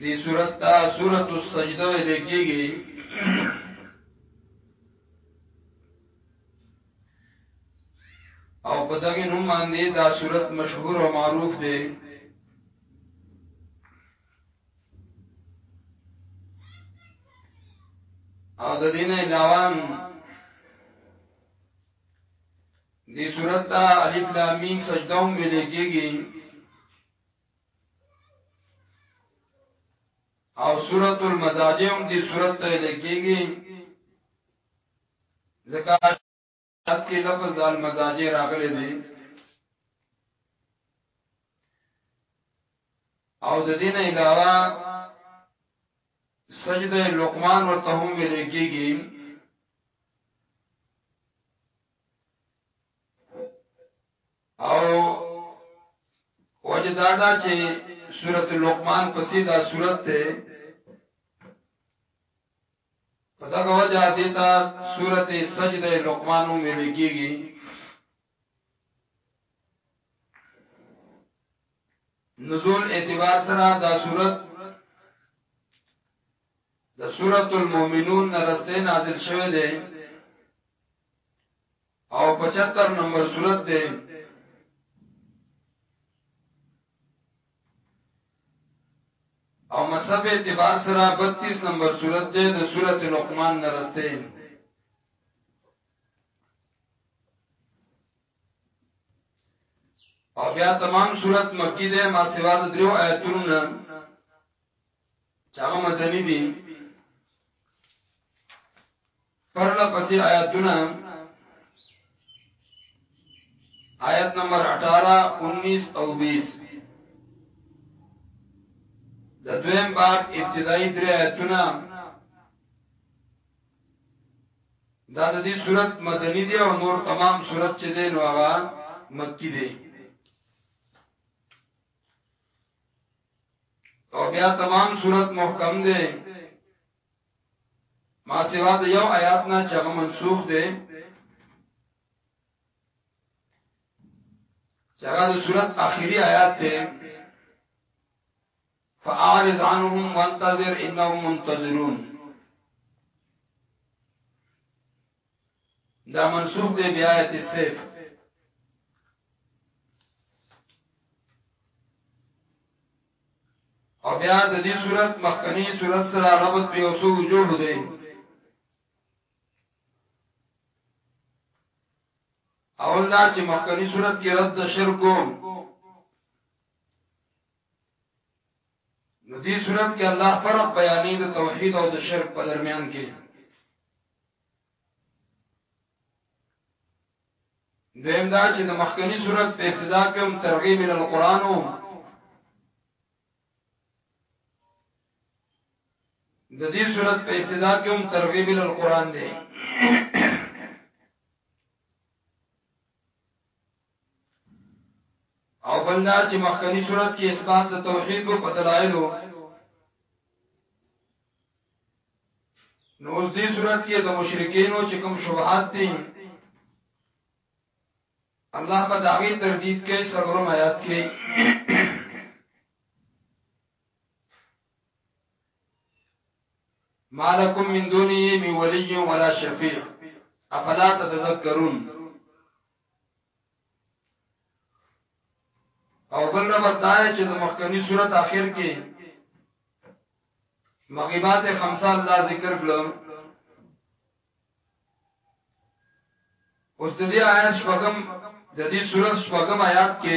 دی صورت تا صورت السجده لیکيږي او په دغه نوم باندې دا صورت مشهور او معروف دی او د دین علاوه دې سورت ته الف لام میم سجده هم ویل کېږي او سورۃ المزاجع هم دې سورت ته ویل کېږي ځکه شرط کې لفظ د المزاجع راغلی دی او د دین علاوه سجده لقمان ورته هم ویل کېږي او وجه دا دا چې سورۃ لقمان پسې دا سورۃ ته په دا وجه دیتا سورۃ سجده لقمان هم ویل کیږي نزول اعتبار سره دا سورۃ د سورة المؤمنون نه رسته نازل شوه دی او 75 نمبر سورت دی او مصحف اعتبار سره 32 نمبر سورت دی د سورة لقمان نه رسته او بیا تمام صورت مکی ده ما سوا د درو آیتونو نه چې هغه مدني دي پرله پسې آیاتونه آیت نمبر 18 19 او 20 د دویم باب ابتدایي درې آیتونه دا د دې صورت مدني دی او نور تمام صورت چې دی نو هغه مکی دی او بیا تمام صورت محکم دی ما سوا د یو آیات نه چې هغه منسوخ دی چې هغه د صورت اخیری آیات دی فاعرض عنهم وانتظر انهم منتظرون دا منسوخ دی بیا آیت السیف او بیا د دې صورت مخکنی صورت سره ربط په یو څو وجوه دی اول دا چې مخکنی صورت کې رد د شرکو نو دې صورت کې الله فرق بیانې د توحید او د شرک په درمیان کې دیم دا چې د مخکنی صورت په ابتدا کې هم ترغیب ال القرآن وو د دې صورت په ابتدا کې هم ترغیب ال القرآن دی او بل دا چې مخکنی صورت کې اثبات د توحید وو په دلایلو نو اوس دې صورت کې د مشرکینو چې کوم شبهات دي الله په داوی تردید کې سلورم آیات کې ما لكم من دونه من ولي ولا شفيع افلا تتذكرون او بل نمبر دا چې د مخکنی صورت اخر کې مغیبات خمسه الله ذکر کړو اوس د دې آیات شپږم د دې صورت شپږم آیات کې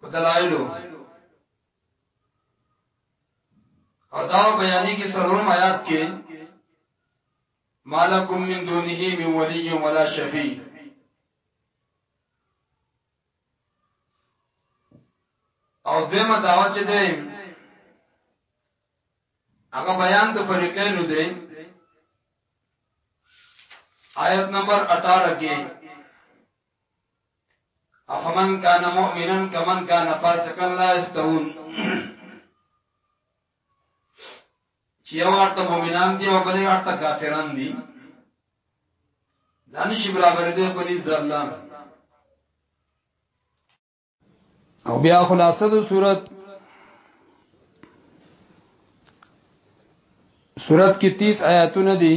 په دلایلو او دا بیانې کې سرورم آیات کې مالکم من دونه من ولی ولا شفیع او دیمه داوا چې دی هغه بیان د فریقینو دی آیت نمبر 18 کې افمن کان مؤمنا کمن کان فاسقا لا استوون چې یو اړته مؤمنان دي او بلې اړته کافران دي دا نشي برابر دي په نس د الله او بیا خلاصه د صورت صورت کې 30 آیاتونه دي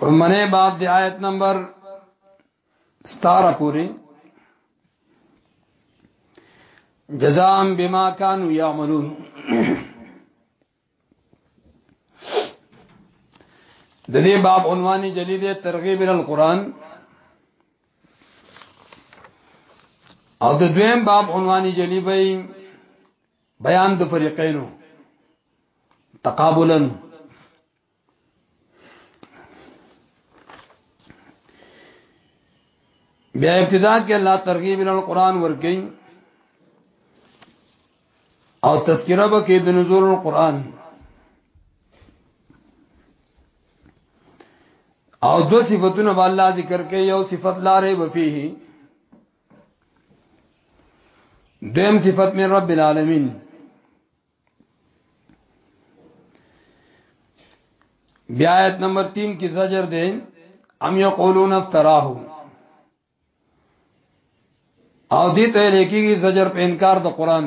ورمنه باب دی آیت نمبر 17 پوری جزاء بما كانوا يعملون د دې باب عنوان جدید ترغیب ال قران او د دویم باب عنوان جلی به بیان د فریقینو تقابلا بیا ابتدا کې الله ترغیب ال قران ورکي او تذکرہ به کې د نزول القرآن او دو صفاتونه به الله ذکر کوي او صفات لاره وفيه دویم صفت من رب العالمین بیا آیت نمبر 3 کی زجر دے ام یقولون افتراه او دې ته لیکيږي زجر په انکار د قران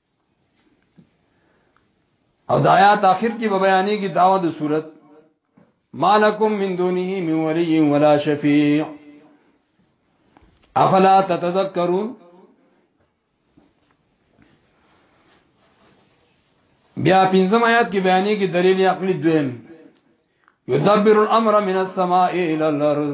او د آیات اخر کې به بیانې کې داوا د صورت مالکم من دونه من ولی ولا شفیع افلا تتذکرون بیا پنځم آیات کې بیانې کې دلیل عقلی دویم یدبر الامر من السماء الى الارض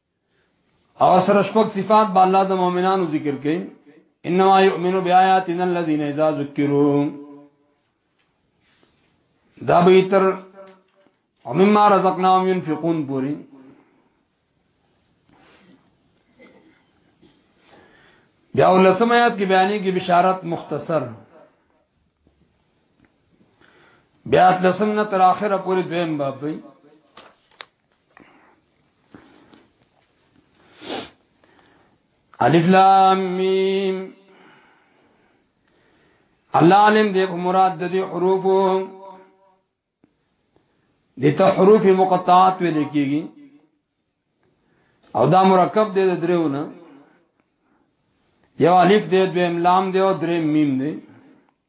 او سره شپږ صفات به الله د مؤمنانو ذکر کړي انما يؤمن بآياتنا الذين اذا ذكروا دا به تر ومما رزقناهم ينفقون پوری بیا ولسم آیات کې بیانې کې بشارت مختصر بیا لسم نه تر اخره پوری دویم باب وي الف لام میم الله علم دې په مراد د دې حروفو د ته حروف مقطعات ویل کېږي او دا مرکب دې د دریو نه یو الف دې دویم لام دې او دریم میم دې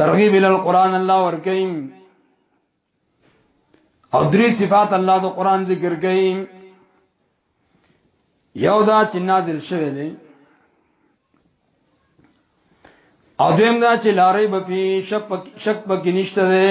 ترغیب ال القران الله ورکیم او درې صفات الله د قران ذکر کوي یو دا چې نازل شوی دی او دویم دا چې لارې به په شک شک پکې نشته دی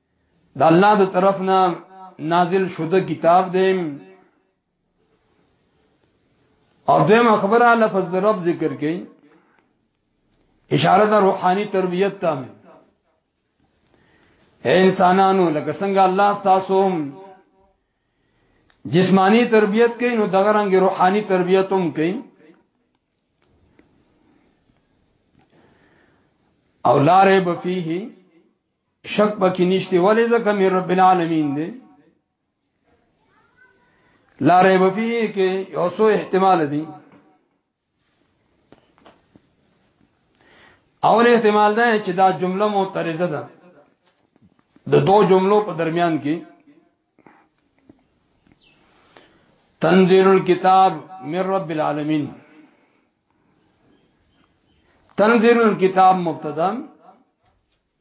دا الله د طرفنا نازل شوه کتاب دی او دیم خبره لفظ د رب ذکر کړي اشاره د روحاني تربيت ته اے انسانانو لکه څنګه الله تاسو جسمانی تربيت کوي نو دغه رنګ روحاني تربيت هم کوي او لارې بفيه شک پکې نشته ولې ځکه مې رب العالمین دی لا ریب فيه کې یو څو احتمال دي اول احتمال دا چې دا جمله معترضه ده د دو جملو په درمیان کې تنزيل الكتاب من رب العالمين تنزيل الكتاب مبتدا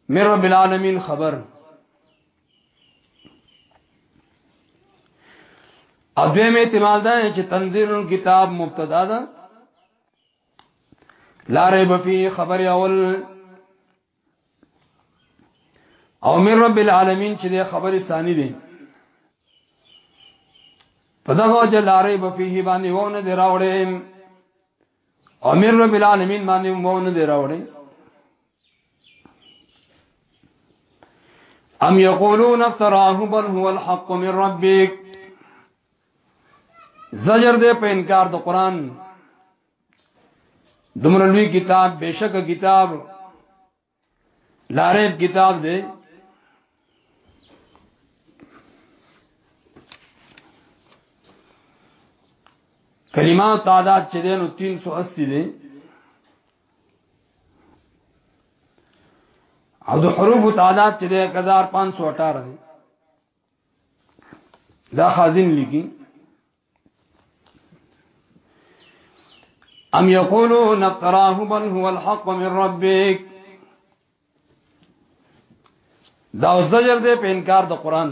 من رب العالمين خبر اځه مې احتمال ده چې تنزيل الكتاب مبتدا ده لا ريب فيه خبر اول او من رب العالمین چې د خبرې ثانی دي په دغه جلاره به فيه باندې وونه دی راوړې او من رب العالمین باندې وونه دی راوړې ام یقولون افتراه بل هو الحق من ربک زجر دې په انکار د قران دمر لوی کتاب بشک کتاب لارب کتاب دی کلمات تعداد چې دینو 380 دي او د حروف تعداد چې 1518 دي دا خازن لیکي ام یقولون اقراه بل هو الحق من ربک دا زجر دې په انکار د قران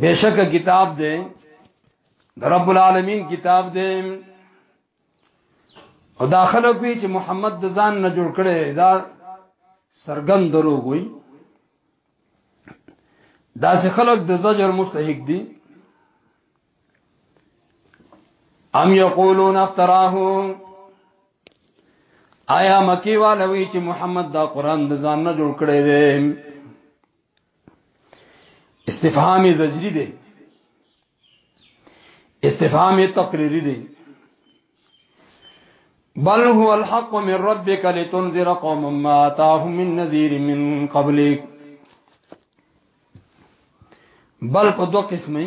بشک کتاب دې د رب العالمین کتاب دې او دا خلک وی چې محمد د ځان نه جوړ کړي دا سرګن دروغ وي دا چې خلق د زجر مستحق دي ام یقولون افتراه آیا مکی والوی چې محمد دا قران د ځان نه جوړ کړی دی استفهام زجری دی استفهام تقریری دی بل هو الحق من ربك لتنذر قوم ما اتاهم من نذير من قبلك بل په دوه قسمه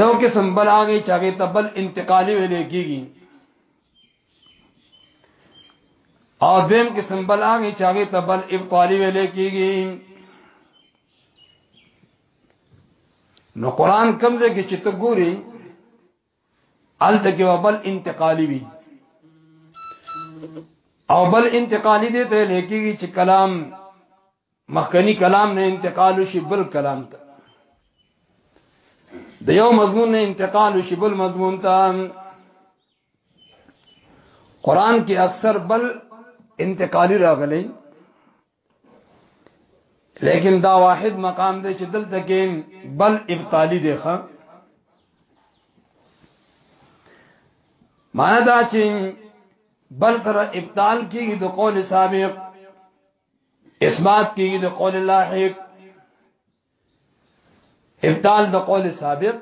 یو قسم بل هغه چې هغه ته بل انتقالي ویل کېږي او دیم قسم بل هغه چې هغه ته بل ابطالی ویل کېږي نو قران کمزې کې چې ته ګوري الته کې بل انتقالی وي او بل انتقالی دې ته لیکيږي چې کلام مخکنی کلام نه انتقال شي بل کلام ته د یو مضمون نه انتقال شي بل مضمون ته قران کې اکثر بل انتقالی راغلی لیکن دا واحد مقام دی چې دلته کې بل ابطالی دی ښا معنا دا چې بل سره ابطال کیږي د قول سابق اثبات کیږي د قول لاحق ابطال د قول سابق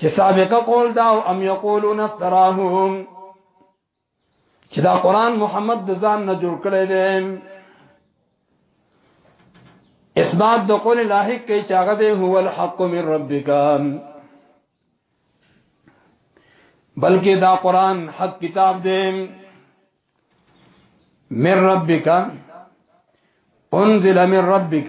چې سابقه قول دا او ام یقولون افتراهم چې دا قران محمد د ځان نه جوړ کړی دی اثبات د قول لاحق کې چې هغه دی هو الحق من ربک بلکې دا قران حق کتاب دی من ربک انزل من ربک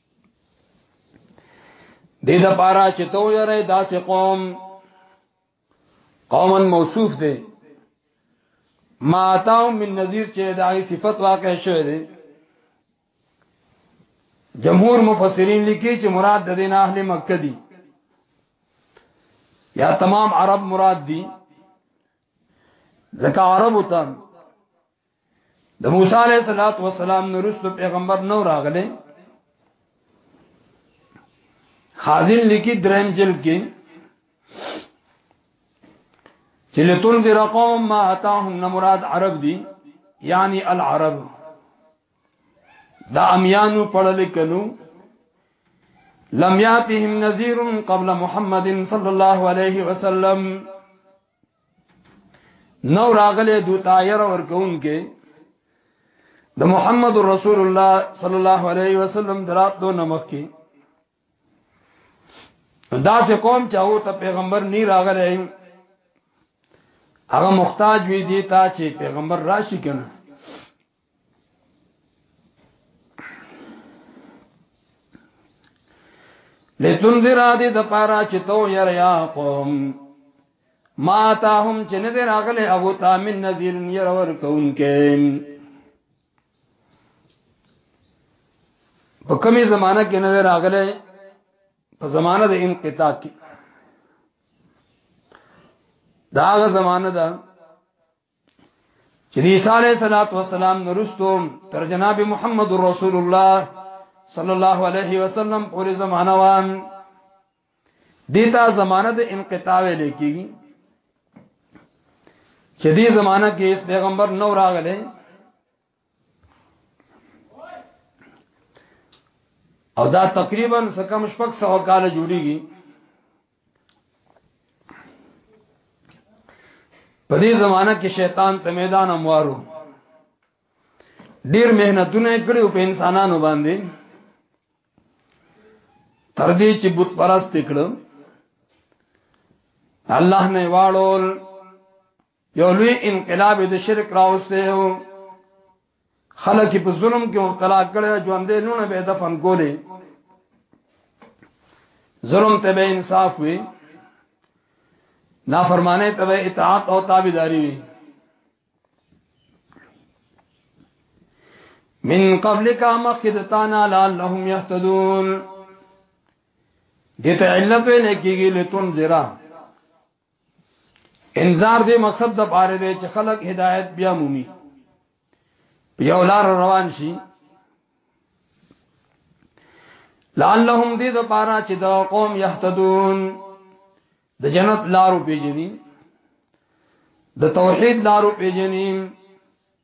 دې د پارا چې تو یره داسې قوم قوما موصوف دي ما تاو من نذیر چې دای صفت واقع شوه دي جمهور مفسرین لیکي چې مراد د دین اهل مکه دي یا تمام عرب مراد دي ځکه عرب ته د موسی علیه الصلاۃ والسلام نورستو پیغمبر نو راغله خازن لیکي دریم جلد کې چې لتون ذی رقم ما اتاهم مراد عرب دي یعنی العرب دا امیانو پړل کنو لم یاتهم نذیر قبل محمد صلی الله علیه وسلم نو راغله دو تایر اور کون کې د محمد رسول الله صلی الله علیه وسلم درات دو نمخ کې دا سه قوم چاو ته پیغمبر نی راغله هغه محتاج وی دی تا چې پیغمبر راشي کنه لتنذر دې د پارا چې تو ير یا قوم ما تاهم چې نه دې راغله هغه تا من نذير ير ور کونکې په کومه زمانہ کې نه راغله په زمانہ د انقطاع کې داغه زمانہ ده چې عیسی علیه الصلاۃ والسلام نورستو تر جناب محمد رسول الله صلی الله علیه وسلم پورې زمانہ و دیتا زمانہ د انقطاع لیکي چې دې زمانہ کې اس پیغمبر نو راغله او دا تقریبا سکم شپږ سو کال جوړیږي په دې زمانہ کې شیطان ته میدان اموارو ډیر مهنتونه کړو په انسانانو باندې تر دې چې بت پرست کړو الله نه واړول یو لوی انقلاب د شرک راوسته یو خلک په ظلم کې مبتلا کړي ژوندې لونه به دفن کولې ظلم ته به انصاف وي نافرمانه ته به اطاعت او تابعداري وي من قبلک مخدتانا لعلهم يهتدون دته علت ویل کېږي لتون زرا انذار دې مقصد د پاره دی چې خلک هدایت بیا مومي په یو لار روان شي لعلهم دې د پاره چې دا قوم يهتدون د جنت لارو پیژني د توحید لارو پیژني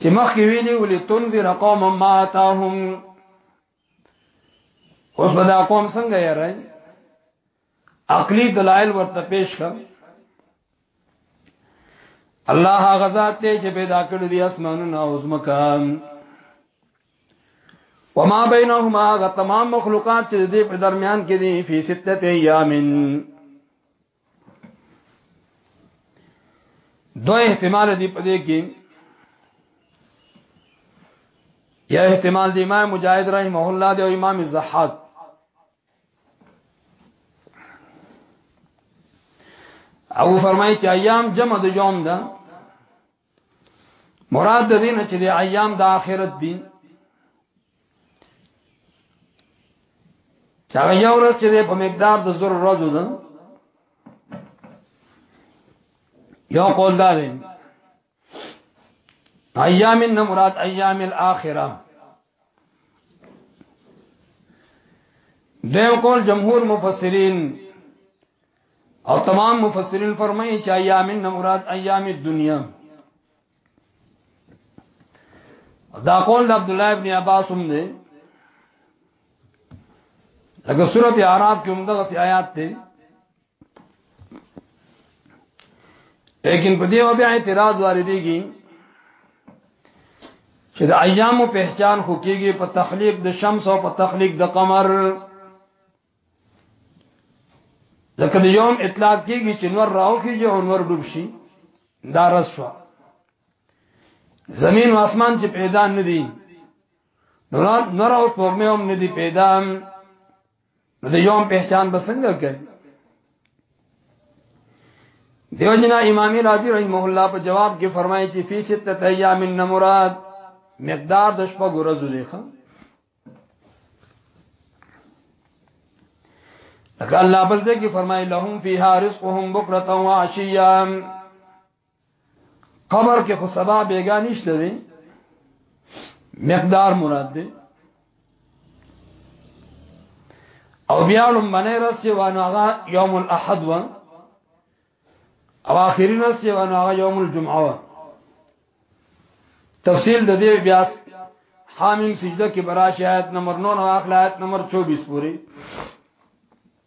چې مخکې ویلي ولې تنذر قوم ما اتاهم اوس به دا قوم څنګه یې راي عقلی دلایل ورته پیش کړ الله غزاد ته چې پیدا کړی دی اسمانونه او زمکه وما بینهما غ تمام مخلوقات چې دې په درمیان کې دي فی سته ایامن دو احتمال دی په دې کې یا احتمال دی امام مجاهد رحمه الله دی او امام زحاق او فرمایي چې ایام جمع د یوم ده مراد د دین چې د ایام د آخرت دي چې هغه یو ورځ چې په مقدار د زر ورځو ده یو قول دا دی ایام نه مراد ایام الاخره دیم قول جمهور مفسرین او تمام مفسرین فرمایي چې ایام مراد ایام الدنیا دا قول د عبد الله ابن عباس هم دی لکه سورته اعراف کې هم دغه آیات دی لیکن په دې او بیا اعتراض واردېږي چې د ایامو پہچان خو کېږي په تخلیق د شمس او په تخلیق د قمر ځکه د یوم اطلاق کېږي چې نور راوخیږي او نور ډوب شي دا رسوا زمین او اسمان چې پیدا نه دي نور اوس په مې هم نه دي پیدا نو د یوم پہچان به څنګه کوي دیو جنا امام رازی رحمه الله په جواب کې فرمایي چې فی سته ایام من مراد مقدار د شپږ ورځو دی ښه لکه الله بل ځای کې فرمایي لهم فیها رزقهم بکرة وعشیا قبر کې خو سبا بیګا نشته دی مقدار مراد دی او بیا نو منه رسې وانه هغه یوم الاحد و او اخیری رسې وانه هغه یوم الجمعه و تفصیل د دې بیا حامیم سجده کې براش آیت نمبر 9 او اخلاق آیت نمبر 24 پوری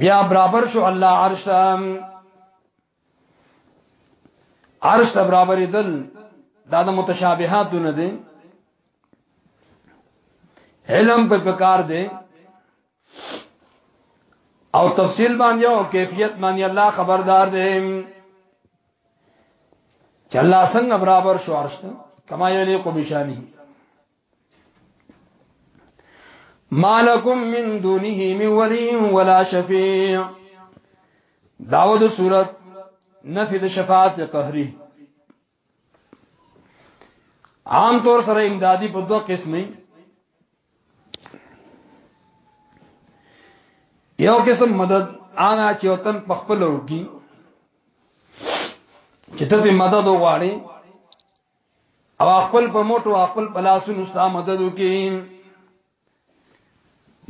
بیا برابر شو الله عرش ته عرش ته برابر دل دا د متشابهات نه دي علم په پکار دی او تفصیل باندې او کیفیت باندې الله خبردار دی چې الله څنګه برابر شو عرش ته کما یلیق بشانی ما لكم من دونه من ولي ولا شفيع داود سورت نفی د شفاعت قهری عام طور سره امدادي په دوه قسمه یو قسم مدد انا چې وطن په خپل ورګي چې ته مدد وغواړي او خپل په موټو خپل په لاسونو ستا مدد وکي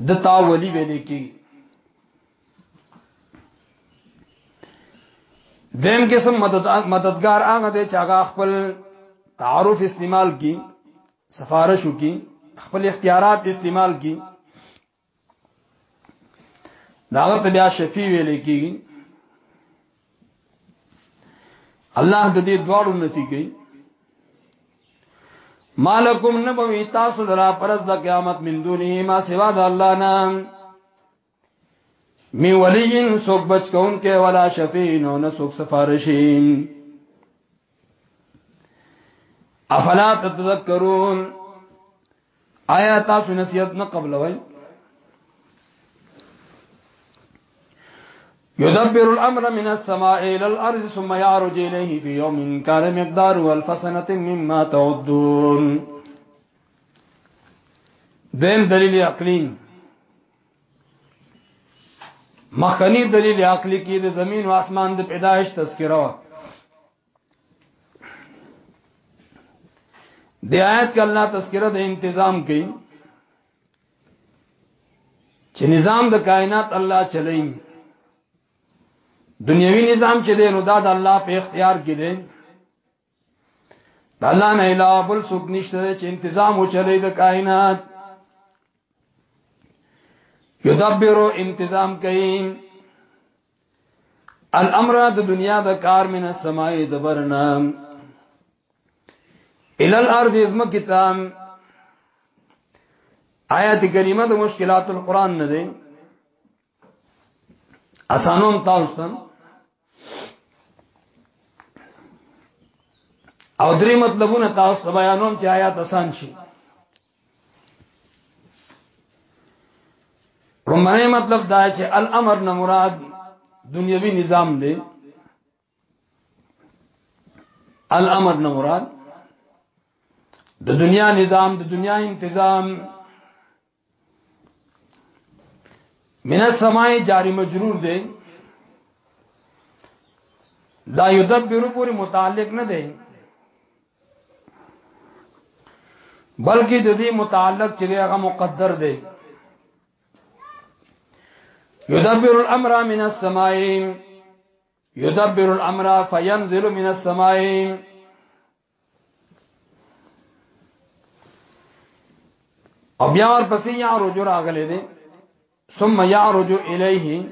د تا ولی ویل کی دیم قسم مدد مددگار هغه دی چې هغه خپل تعارف استعمال کی سفارش کی خپل اختیارات استعمال کی دا غته بیا شفیع ویل کی الله د دې دواړو نفي کوي مالکم نبوی تاسو درا پرز د قیامت من دونی ما سوا د الله نه می ولین سوک بچ کون کې ولا شفیع نو نه سوک سفارشین افلا تتذکرون آیا آية تاسو نصیحت نه قبلوي يدبر الامر من السماء الى الارض ثم يعرج اليه في يوم كان مقداره الف سنه مما تعدون دین دلیل عقلی مخکنی دلیل عقلی کې د زمین او اسمان د پیدایش تذکره و د آیت کې الله تذکره د انتظام کوي چې نظام د کائنات الله چلایي دنیوي نظام چې دی نو دا د الله په اختیار کې دی د الله نه علاوه بل څوک نشته چې تنظیم وچلې د کائنات یدبر تنظیم کوي الامر د دنیا د کار من السماء دبرنا ال الارض ازم کتاب آیات کریمه د مشکلات القرآن نه ده اسانوم تاسو ته او درې مطلبونه تاسو ته بیانوم چې آیات آسان شي رومنه مطلب دا چې الامر نه مراد دنیوي نظام دی الامر نه مراد د دنیا نظام د دنیا تنظیم من السماء جاری مجرور دی دا یدبر پوری متعلق نه دی بلکې د دې متعلق چې هغه مقدر دی یدبر الامر من السماء یدبر الامر فینزل من السماء او بیا ور پسې یا رجو راغلي دي ثم يعرج الیه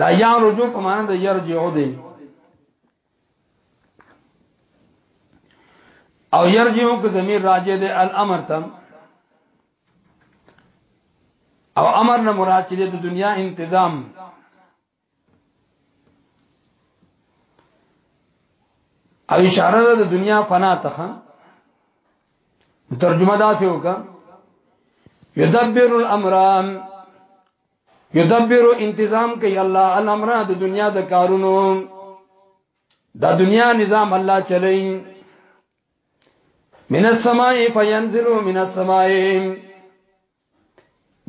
دا یا رجو په معنا د يرجعو دي او يرجعو که ضمیر راجع دي الامر تم او امر نه مراد چې د دنیا انتظام او اشاره ده د دنیا فنا ته ترجمه دا څه وکا یدبر الامر یدبر انتظام کوي الله الامر د دنیا د کارونو دا دنیا نظام الله چلای من السماء فینزل من السماء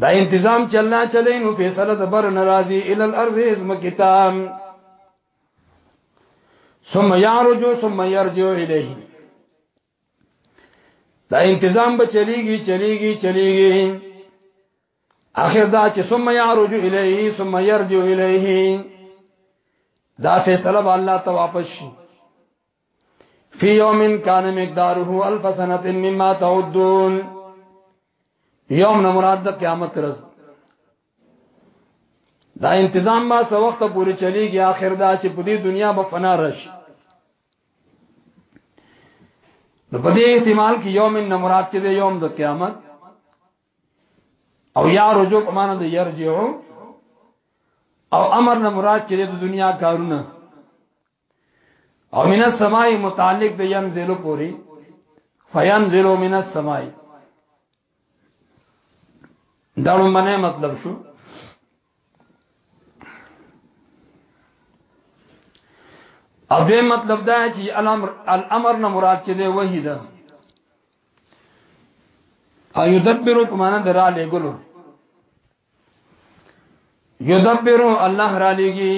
دا انتظام چلنا چلے نو فیصله د بر ناراضی ال الارض اسم کتاب ثم يعرج ثم يرجع الیه دا انتظام به چلیږي چلیږي چلیږي اخر دا چې ثم يعرج الیه ثم يرجع الیه دا فیصله به الله ته واپس شي فی یوم کان مقداره الف سنه مما تعدون یوم نه مراد د قیامت ورځ دا انتظام ما سو وخت پورې چلیږي اخر دا چې په دې دنیا به فنا راشي نو په دې احتمال کې یوم نه مراد چې د یوم د قیامت او یا رجوع په معنی د یرجعو او امر نه مراد چې د دنیا کارونه او من السماء متعلق د ينزل پوری فينزل من السماء دا لمنه مطلب شو او دې مطلب دا چې الامر الامر نه مراد چې دی وحی ده او یدبرو په معنا درا لګلو یدبرو الله را لګي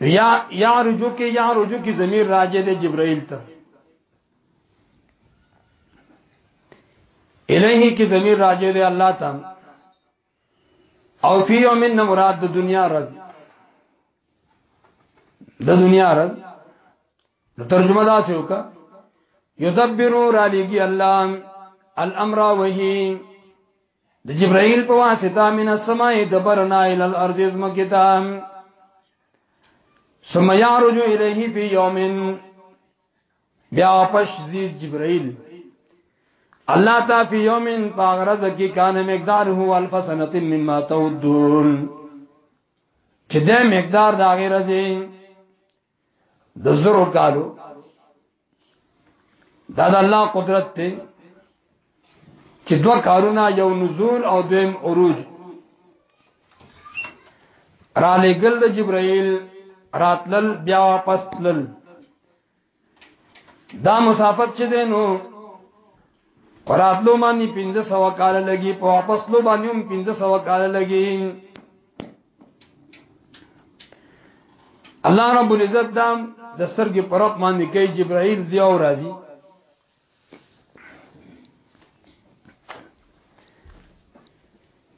یا یا رجو کې یا رجو کې ضمیر راجه د جبرائیل ته الیه کې ضمیر راجه د الله ته او فی یوم من مراد د دنیا رز د دنیا رز د ترجمه دا څه وکا یدبرو را لګي الله الامر وهی د جبرائیل په واسطه من السماء دبرنا الى الارض زمکتا ثم يعرج اليه في يوم بیا واپس زی جبرائیل الله تا فی یوم پاغرز کی کان مقدار هو الف سنه مما تعدون چې د مقدار د غیر زی د زرو کالو دا د الله قدرت ته چې دوه کارونه یو نزول او دویم عروج را لګل د جبرائیل راتلل بیا واپس تلل دا مسافت چې دینو پراتلو باندې 1500 کال لګي په واپس لو باندې هم 1500 کال لګي الله رب العزت دا د سترګې پرق باندې کوي جبرائیل ضیا او راضي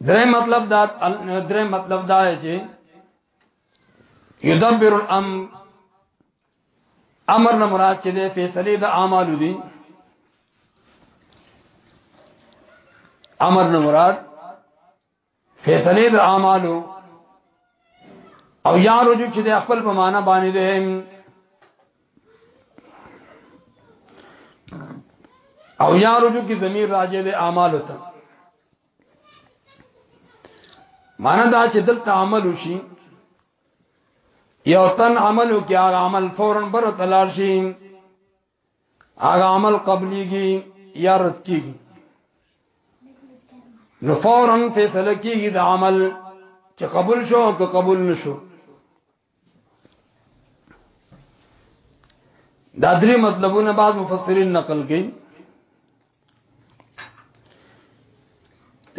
درې مطلب دا درې مطلب دا چې یدبر الامر امر نه مراد چې د فیصله د اعمالو دي امر نه مراد فیصله د اعمالو او یا رجو چې د خپل په معنا باندې ده او یا رجو کی ضمیر راجع د اعمالو ته معنا دا چې دلته عمل وشي یو تن عملو کې هغه عمل فورا بر تلار شي هغه عمل قبليږي یا رد کیږي نو فورا فیصله کیږي د عمل چې قبول شو او که قبول نشو دا درې مطلبونه بعض مفسرین نقل کړي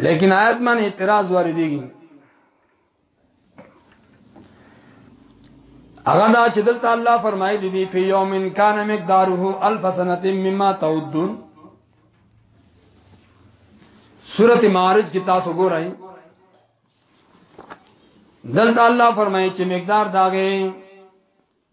لیکن آیت من اعتراض واردېږي هغه دا چې دلته الله فرمایلی دی په یوم کان مقداره الف سنه مما تعدون سورۃ معارج کې تاسو ګورئ دلته الله فرمایي چې مقدار داغه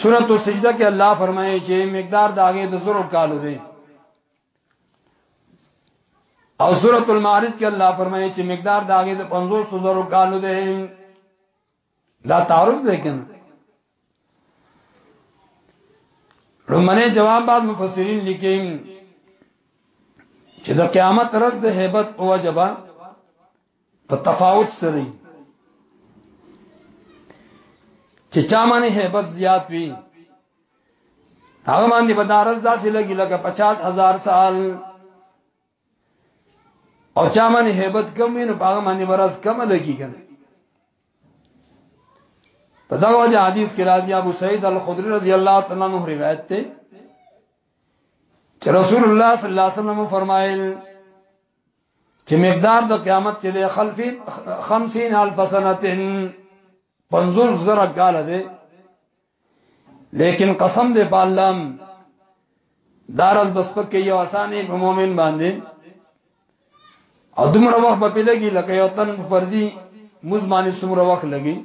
سورۃ السجدہ کې الله فرمایي چې مقدار د هغه د زرو کالو دی او سورۃ المعارج کې الله فرمایي چې مقدار د هغه د 500 زرو کالو دی دا تعارف دی کنه رومنه جواب بعد مفسرین لیکي چې د قیامت ورځ د hebat او وجبا په تفاوت سره چې چا باندې hebat زیات وي هغه باندې بدارس داسې لګي لکه 50000 سال او چا باندې hebat کم وي نو هغه باندې برس کم لګي کنه په دا وجه حدیث کې راځي ابو سعید الخدری رضی الله تعالی عنہ روایت ته چې رسول الله صلی الله علیه وسلم فرمایل چې مقدار د قیامت چې د خلفین 50000 سنتن 50 زره کال دی لیکن قسم دې په الله دارز بس پکې یو اسانه په مؤمن باندې او دومره وخت په پیلګي لکه یو تن فرضي مزمانه سمره وخت لګي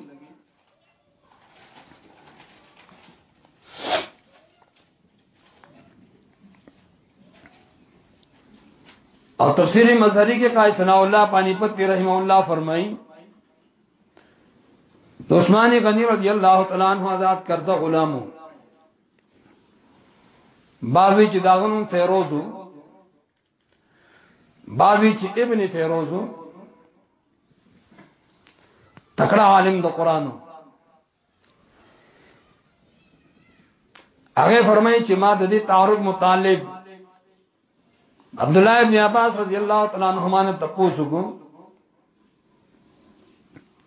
او تفسیر مظهری کې قائد ثنا الله پانی پتی رحم الله فرمایي عثمان غنی رضی الله تعالی عنہ آزاد کرده غلامو بعضی چې داغونو فیروزو بعضی چې ابن فیروزو تکړه عالم د قرانو هغه فرمایي چې ما د دې تعارض متعلق عبد الله ابن عباس رضی الله تعالی عنهما نه تاسو کو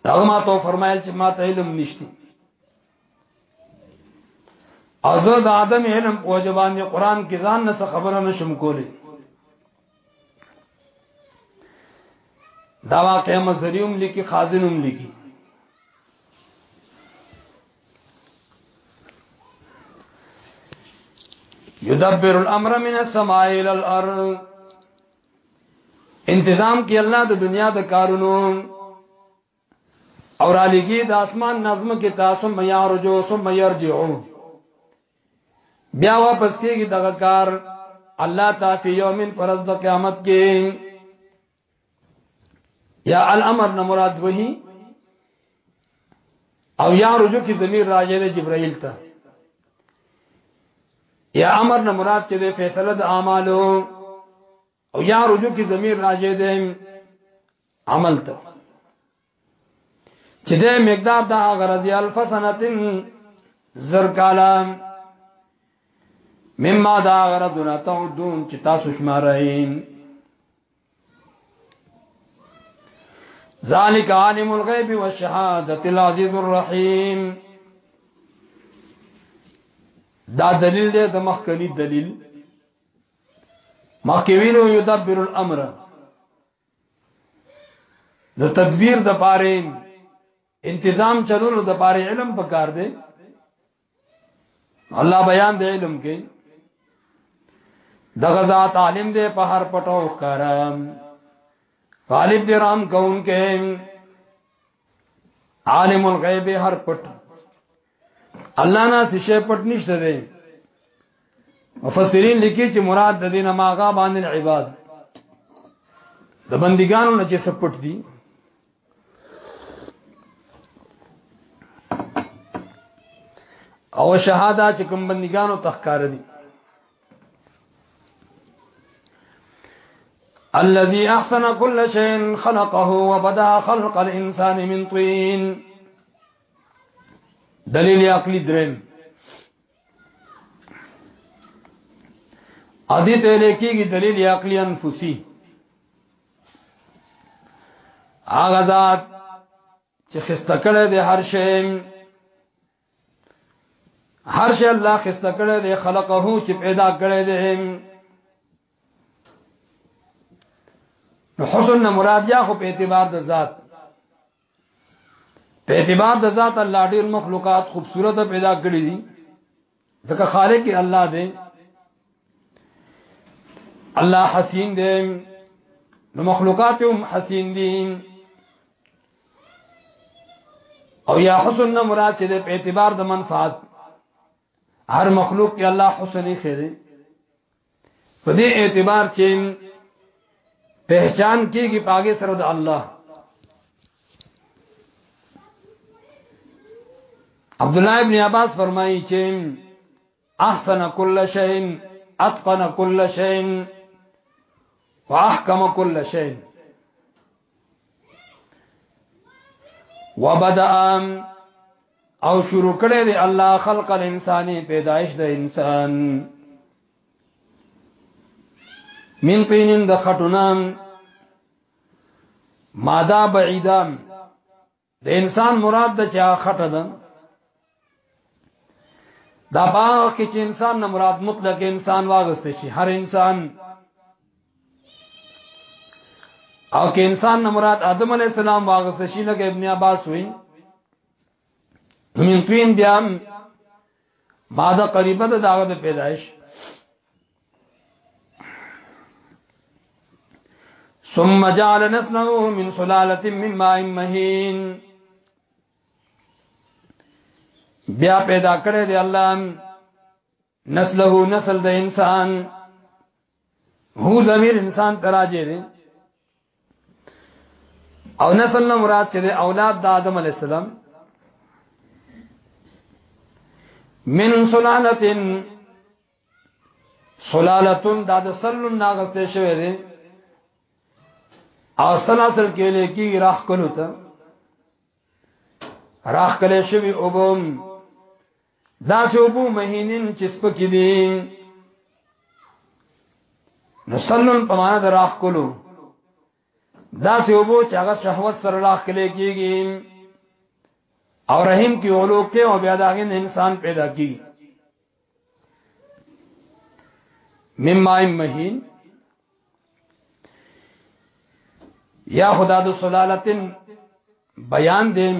هغه ما ته فرمایل چې ما ته علم نشته ازه د ادم علم په وجبان دی قران کې ځان نه خبره نشم کولی دا واقعه مزریوم لیکي خازنوم لیکي یدبر الامر من السماء الى الارض انتظام کې الله د دنیا د کارونو اور علیږي د اسمان نظم کې تاسو میا رجو سم يرجعون بیا واپس کیږي دغه کار الله تعالی فی یومن پرز د قیامت کې یا الامر نه مراد وਹੀ او یا رجو کی ضمیر راجع دی جبرائیل ته یا امر نه مراد چې د فیصله د اعمالو او یا رجو کی ضمیر راجع ده عمل ته چې د مقدار د غرضی الف سنتن زر کالا مما دا غرضنا تعدون چې تاسو شمارئین ذالک عالم الغیب والشهادت العزیز الرحیم دا دلیل دی د مخکنی دلیل مخکوینو یدبر الامر د تدبیر د پاره انتظام چلولو د پاره علم پکار دی الله بیان دی علم کې دغه ذات عالم دی په هر پټو ښکارم غالب دی رام کون کې عالم الغیب هر پټ الله نه څه شی پټ نشته دی مفسرین لیکي چې مراد د دینه ما غاب عن العباد د بندګانو نه چې سپټ دي او شهاده چې کوم بندګانو تخکار دي الذي احسن كل شيء خلقه وبدا خلق الانسان من طين دلیل عقلی درم ادي ته لیکيږي دلیل عقلی انفسي هغه ذات چې خسته کړي د هر شی هر شی الله خسته کړي د خلقه چې پیدا کړي دي نو حسن نه مراد یا خو په اعتبار د ذات په اعتبار د ذات الله ډیر مخلوقات خوبصورت پیدا کړی دي ځکه خالق الله دی الله حسین دی نو مخلوقات هم حسین دي او یا حسن نه مراد چې په اعتبار د منفعت هر مخلوق کې الله حسن یې خېره په دې اعتبار چې پہچان کیږي پاګه سره د الله عبد الله ابن عباس فرمایي چې احسن كل شيء اتقن كل شيء واحكم كل شيء وبدأ او شروع کړي دی الله خلق الانساني پیدایش د انسان من طینن د خټونام ماده بعیدام د انسان مراد د چا خټه ده دا باغ کې چې انسان نه مراد مطلق انسان واغسته شي هر انسان او کې انسان نه مراد آدم علی السلام واغس شي لکه ابن عباس وی من توین بیا ماده قریبه د داغه د پیدایش ثم جعل نسله من سلاله من ماء مهين بیا پیدا کړی دی الله نسله نسل د انسان هو ضمیر انسان تراجه دی او نسل نه مراد چې اولاد د آدم علی السلام من سلالتن سلالتن دا د سلن ناغسته شوی دی او سلاسل کې لیکي راخ کلو ته راخ کله شوی اوبم دا سوبو مهینن چې سپکی دي نو سنن په معنا دراخ کولو دا سوبو چې هغه شهوت سره لاخ کلی کیږي او رحم کې اولو کې او بیا داغه انسان پیدا کی مما مهین یا خدا د سلالتن بیان دیم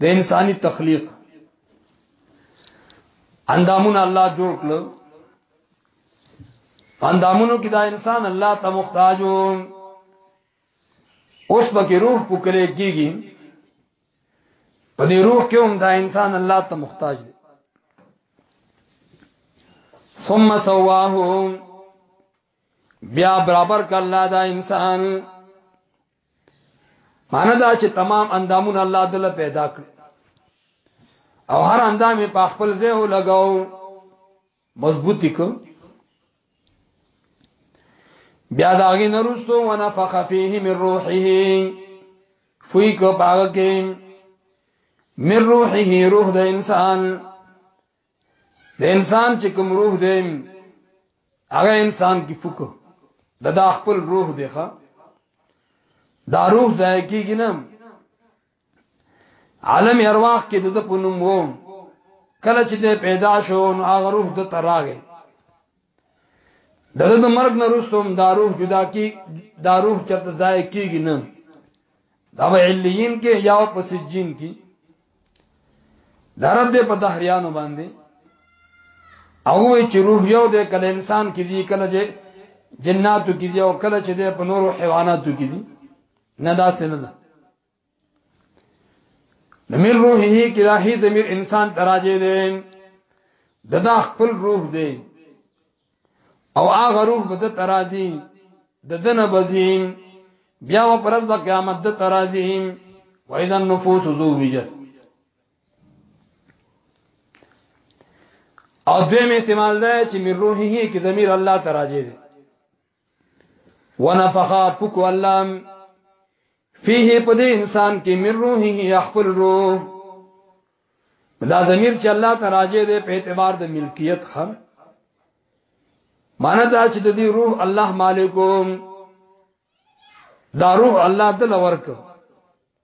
د انساني تخلیق اندامونه الله جوړ کړ اندامونو کې دا انسان الله ته محتاج وو اوس پکې روح پکړې کیږي په دې روح کې هم دا انسان الله ته محتاج دی ثم سواه بیا برابر کله دا انسان معنی دا چې تمام اندامونه الله تعالی پیدا کړ او هر اندام په خپل ځای لګاو مضبوطی کو بیا داغی نرستو ونفخ فیه من روحه فوی کو باغ کې من روحه روح د انسان د انسان چې کوم روح دی هغه انسان کې فکر د دا خپل روح دی ښا دا روح ځای کېږي نه عالم ارواح کې د په نوم وو کله چې د پیدا شو نو هغه روح د تراغه دغه د مرګ نه رستم دا روح جدا کی دا روح چرته ځای کیږي نه دا به علیین کې یا په سجین کې درد په دهریانو باندې او چې روح یو د کله انسان کې ځي کله چې جناتو کې ځي او کله چې د په نورو حیواناتو کې ځي نه دا سن ده من روحه کې دا هي زمير انسان تراجه دي د دا خپل روح دی او هغه روح به د ترازی د دنه بزیم بیا و پرز د قیامت د ترازی و اذا النفوس زوجت او دویم احتمال ده چې من روحه کې ضمیر الله تراجه دی ونفخا پکو الله فيه په دې انسان کې من روحه يخبل روح دا ضمیر چې الله ته راځي دې په اعتبار د ملکیت خم معنی دا چې د دې روح الله مالکوم دا روح الله دل ورک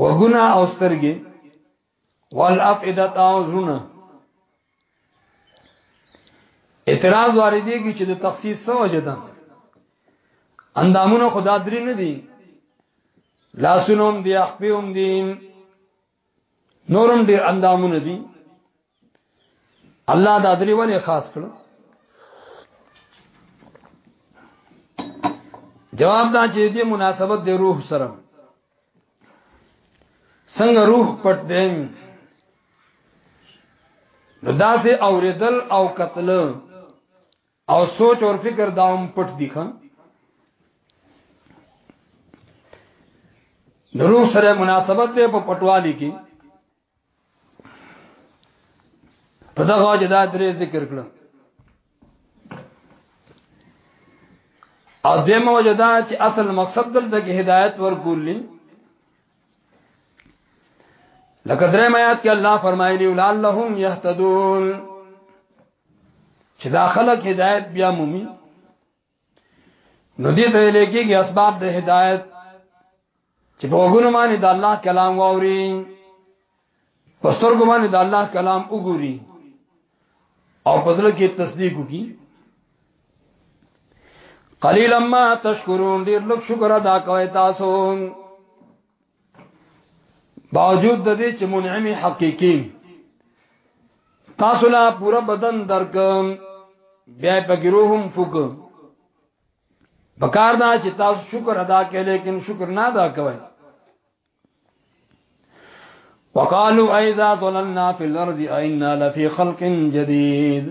وګنا او سترګې والافئده او زړونه اعتراض واردېږي چې د تخصیص څه وجه ده اندامونه خدا درې نه دي لاسونه هم دي اخپې هم دي نورم ډیر اندامونه دي الله دا درې ولې خاص کړو جواب دا چې دې مناسبت د روح سره څنګه روح پټ دی نو داسې اوریدل او قتل او سوچ او فکر دا هم پټ دي خان نورو سره مناسبت ده په پټوالي کې په دا غاجه دا درې ذکر کړل او دې موجوده چې اصل مقصد دلته کې هدایت ورکولې لکه درې آیات کې الله فرمایلی ولعلهم يهتدون چې دا خلک هدایت بیا مومي نو دې ته لیکيږي اسباب د هدایت چې په وګونو باندې د الله کلام واوري په سترګو باندې د الله کلام وګوري او په ځل کې تصدیق وکړي قلیل ما تشکرون ډیر لږ شکر ادا کوي تاسو باوجود د دې چې منعم حقيقي تاسو لا پورا بدن درک بیا پکې روحم فوک پکار دا چې تاسو شکر ادا کړئ لیکن شکر نه ادا کوئ وقالوا اذا ضللنا في الارض ائنا لفي خلق جديد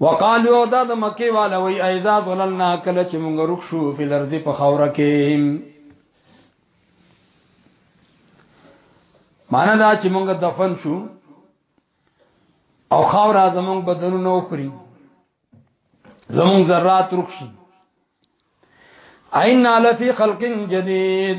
وقالو دا د مکی والا وی ایزا ظللنا کله چې مونږ رک شو په لرزه په خوره کې معنا دا چې مونږ دفن شو او خوره زمونږ بدنونه وکړي زمونږ ذرات رک شي عین علی فی خلق جدید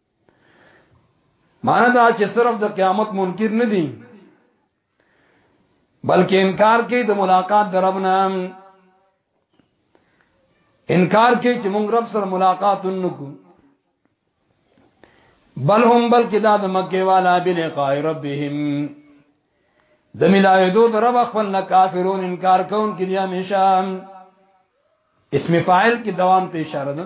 معنی دا چې صرف د قیامت منکر نه دي بلکې انکار کوي د ملاقات د رب نه انکار کوي چې موږ رب سره ملاقات نکو بل هم بلکې دا د مکه والا بلقاء ربهم د ملایدو د رب خپل نه کافرون انکار کوون کې دي همیشه اسم فاعل کې دوام ته اشاره ده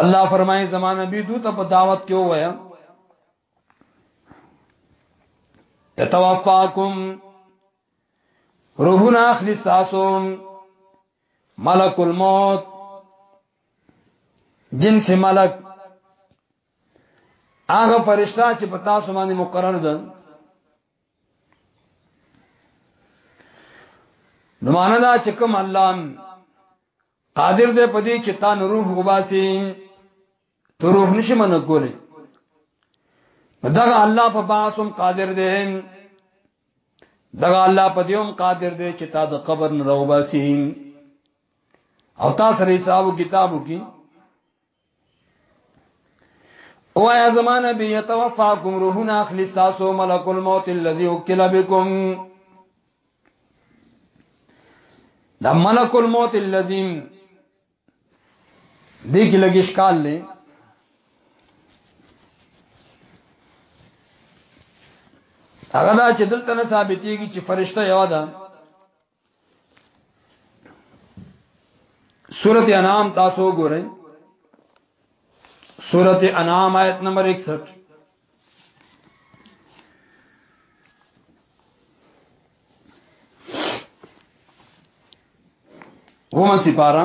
الله فرمایي زمانه بي دوت په دعوت کې وایا يتوفاكم روحنا اخلي تاسو ملک الموت جنس ملک هغه فرشتہ چې په تاسو باندې مقرر ده نو معنا دا چې کوم الله قادر دی په دې چې تا روح وباسي ته روح نشي من کولی دغه الله په باسم قادر دی دغه الله په دې هم قادر دی چې تا د قبر نه روباسي او تاسو حساب کتابو کې او یا زمانه بی یتوفاکم روحنا اخلص تاسو ملک الموت الذی وکل بكم دا ملک الموت الذی دې کې لګی ښکال لې هغه دا چې دلته نه ثابتېږي چې فرشته یو ده سورت انعام تاسو ګورئ سورت انعام آیت نمبر 61 ومن سپارا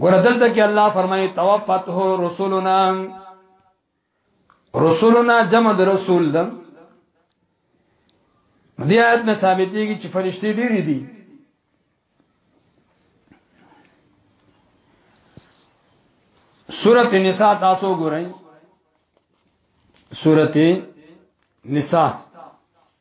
ګور دلته کې الله فرمایي توفته رسولنا رسولنا جمع د رسول ده دې آیت نه ثابتېږي چې فرشتي ډېری دي سورته نساء تاسو ګورئ سورته نساء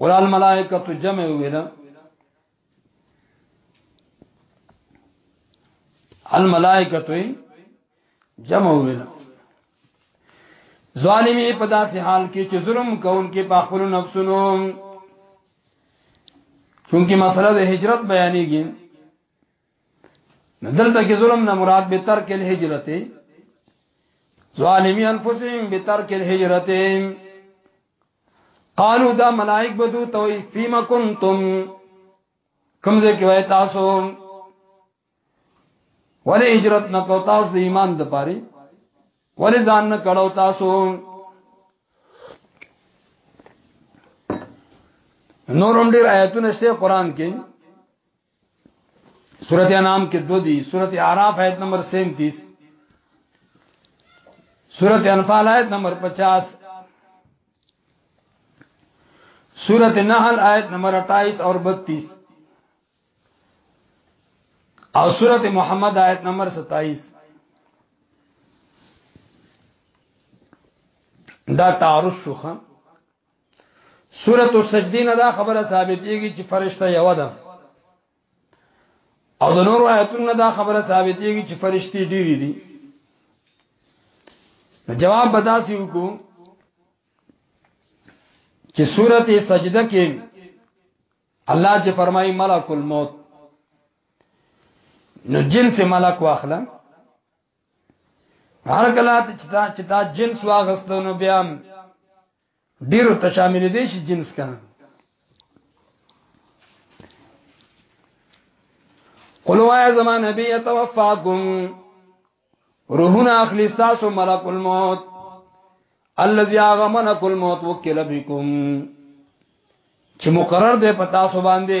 ولا الملائکه جمع ویل الملائکه جمع ویل ظالمی په داسې حال کې چې ظلم کوونکې په خپل نفسونو چونکی مسله د هجرت بیانېږي دلته کې ظلم نه مراد به ترک الهجرت ظالمی انفسهم بترک الهجرت قالو دا ملائک بدو توي فيما كنتم کوم ځای کې وای تاسو ولې هجرت نه کو تاسو د ایمان د پاره ولې ځان نه کړو تاسو نور هم ډیر آیاتونه شته قران کې سورت انام کی دو عراف آیت نمبر تیس سورت انفال آیت نمبر پچاس سورت نحل آیت نمبر اٹائیس اور بتیس او سورت محمد آیت نمبر 27 دا تعرض شوخه سورۃ السجدین دا خبره ثابتېږي چې فرشته یو ده او د نور آیتونو دا خبره ثابتېږي چې فرشتي ډېری دي جواب بداسي وکړو چې سورۃ سجده کې الله چې فرمایي ملک الموت نو جنس ملک واخلم هر کله چې دا چې دا جنس واغستونو بیا ډیرو ته شامل دي شي جنس کنه قلوا یا زمان نبی توفاکم روحنا اخلی تاسو ملک الموت الذي اغمنك الموت وکل بكم چې مقرر دی پتا سو باندې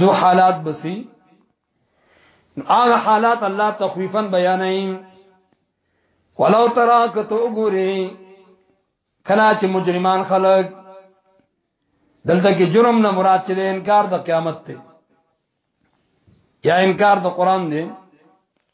دو حالات بسی هغه حالات الله تخویفا بیانای ولو ترا کته وګوري کلا چې مجرمان خلق دلته کې جرم نه مراد چې انکار د قیامت ته یا انکار د قران دی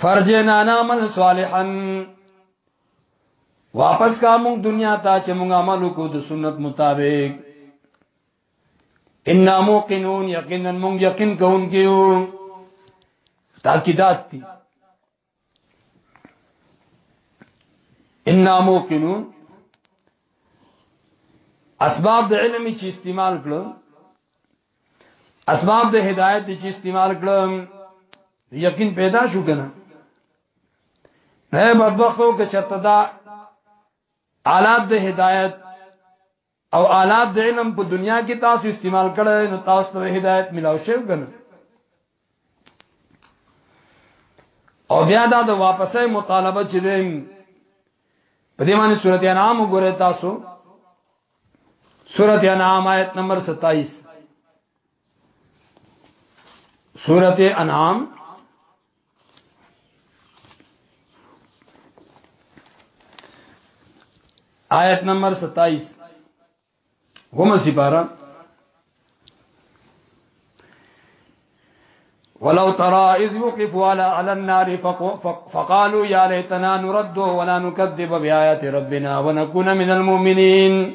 فرجنا نعمل صالحا واپس کا مونږ دنیا ته چې مونږ عمل وکړو د سنت مطابق ان موقنون یقینا مونږ یقین کوونکیو تاکیدات دي ان موقنون اسباب د علم چې استعمال کړو اسباب د هدایت چې استعمال کړو یقین پیدا شو کنه نه بدبختو کې چرته دا آلات د هدایت او آلات د علم په دنیا کې تاسو استعمال کړئ نو تاسو ته هدایت ملاو شي کنه او بیا دا د واپسې مطالبه چې دی په دې باندې سورته انعام وګورئ تاسو سورته انعام آیت نمبر 27 سورته انعام آیت نمبر 27 غمسی پارا ولو ترى اذ وقفوا على النار فقالوا يا ليتنا نرد ولا نكذب بآيات ربنا ونكون من المؤمنين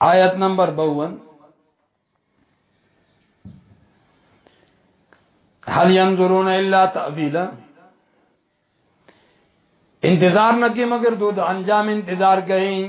آیت نمبر 52 هل ينظرون الا تعویلا انتظار نہ کی مگر دو انجام انتظار کہیں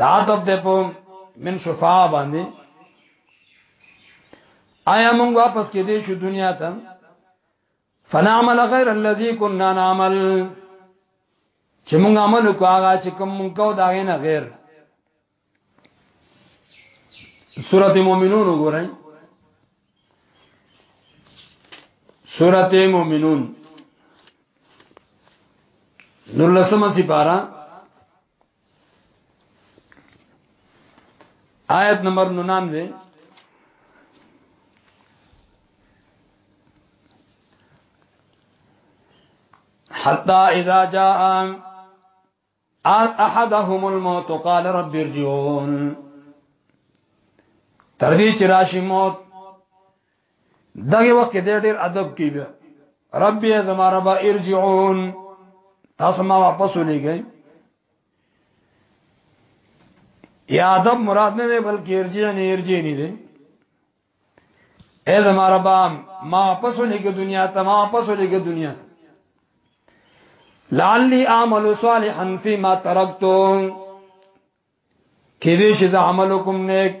دا تب دې په من شفا باندې آیا موږ واپس کې دې شو دنیا ته فنعمل غیر الذی کنا نعمل چې موږ عمل وکړو هغه چې کوم موږ کو دا نه غیر سورت مومنون وګورئ سورت مومنون نور لسمه سپارا آیت نمبر 99 حتا اذا جاء احدهم الموت قال رب ارجعون تر دې چې راشي موت دغه وخت کې ډېر ادب کې بیا رب یا زما رب ارجعون تاسو ما واپس ولېږئ یا ادب مراد نه دی بلکې ارجعنی ارجعنی دی اے زما ربا ما پسو لګه دنیا ته ما پسو لګه دنیا ته لعلی اعمل صالحا فيما تركت کې دې چې زه عمل کوم نیک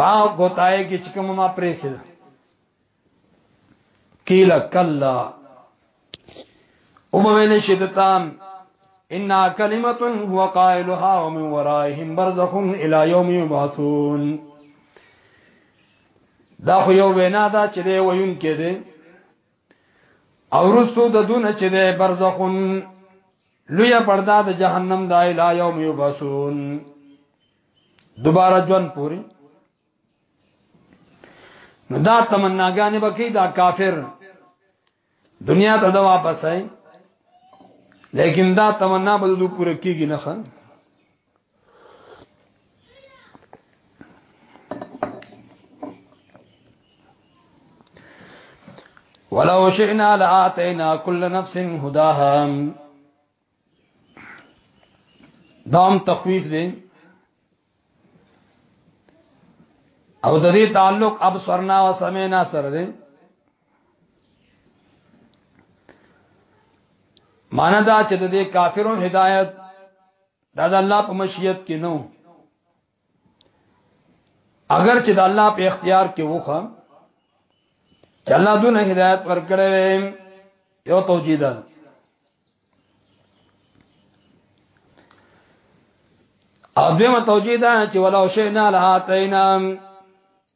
پاو کوتای کې چې کوم ما پرې کړم قیل کلا اوبه ویل شي دتان ان کلمه هو قائلها ومن ورائهم برزخ الى يوم يبعثون دا خو یو وینا دا چې دی ویون کې دی او رستو د دون چې دی برزخون لوی پردا د جهنم دا اله یوم یبسون دوباره جون پوری نو دا تمناګانې بکی دا کافر دنیا ته دا واپس آئے لیکن دا تمنا به دو پوره کیږي نه خان ولو شئنا لآتینا كل نفس هداها دام تخویف دی او د دې تعلق ابصرنا و سمعنا سره دی معنا دا چې د دې کافرو هدایت دا د الله په مشیت کې نو اگر چې د الله په اختیار کې وخه چې الله دونه هدایت ورکړې یو توجیه ده او دیمه توجیه ده چې ولو شئنا لاتینا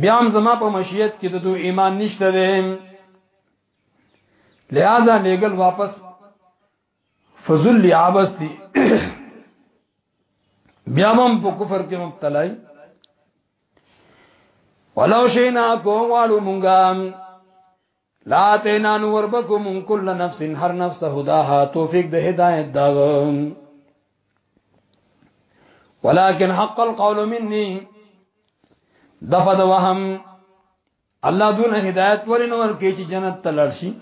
بیا هم زما په مشیت کې د دوی ایمان نشته دی لہذا نیګل واپس فضل عباس دی بیا هم په کفر کې مبتلا دی ولو شینا کوم والو مونږه لا تینا نور بکم کل نفس هر نفس ته هداها توفیق د هدایت داغه ولكن حق القول مني دفد وهم الله دون هدایت ورن ورکی چې جنت ته لړ شي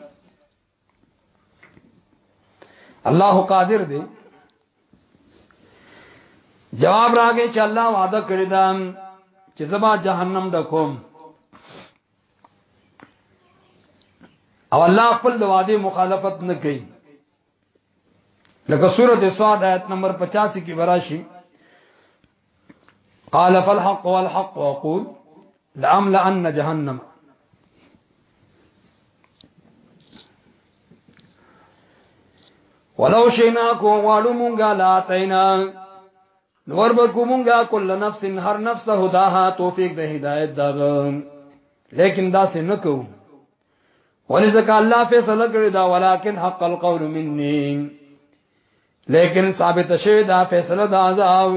الله قادر دی جواب راغی چې الله وعده کړی دا چې زما جهنم ډکوم او الله خپل د وعده مخالفت نه کوي لکه سورته سواد آیت نمبر 85 کې براشي قال فالحق والحق واقول لاملأن جهنم ولو شینا کو غواړو مونږه لا تینا نور به کومونګه کل نفس هر نفس ته هداها توفیق د هدایت دغه لیکن دا سه نه کوو ولی ځکه الله فیصله کړی دا ولکن حق القول مني لیکن ثابت شوی دا فیصله د عذاب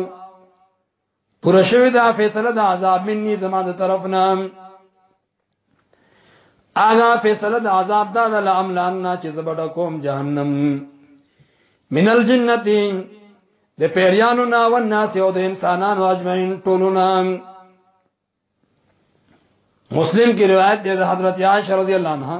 پر شوی دا فیصله د عذاب مني زما د طرف نه اغا فیصله د عذاب دا د لاملان چې زبډ کوم جهنم من الجنتی د پیریانو نا و الناس او د انسانانو اجمعین ټولنا مسلم کی روایت ده حضرت عائشہ رضی اللہ عنہا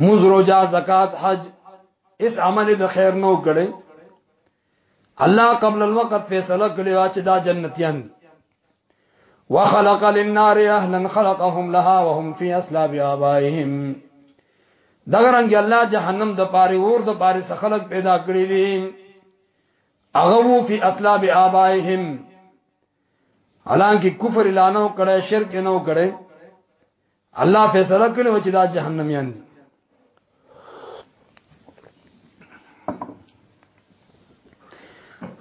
موز روجا زکات حج اس عمل د خیر نو کړي الله قبل الوقت فیصله کړی وا چې دا جنتیان دي وخلق للنار اهلا خلقهم لها وهم في اسلاب ابائهم دغرنګ الله جهنم د پاره ور د پاره خلق پیدا کړی دي هغه وو فی اسلاب آبائهم حالانکه کفر لانو کړه شرک نو کړه الله فیصله کړې و چې دا جهنميان دي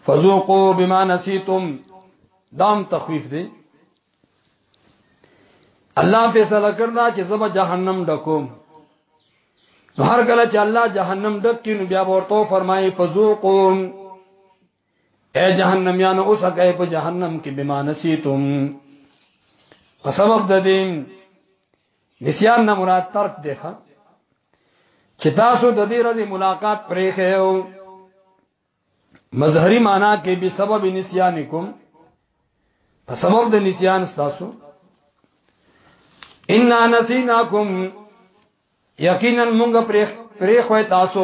فذوقوا بما نسيتم دام تخفیف دی الله فیصله کړدا چې زب جهنم ډکوم هر کله چې الله جهنم ډک کین بیا ورته فرمایي فذوقوا اے جهنميانو اوس هغه په جهنم کې بما نسیتم په سبب د دې نسیان نه مراد ترک دی ښا چې تاسو د دې ورځې ملاقات پرې خېو مظهری معنا کې به سبب نسیانکم په سبب د نسیان تاسو ان نسیناکم یقینا موږ پرې پرې خو تاسو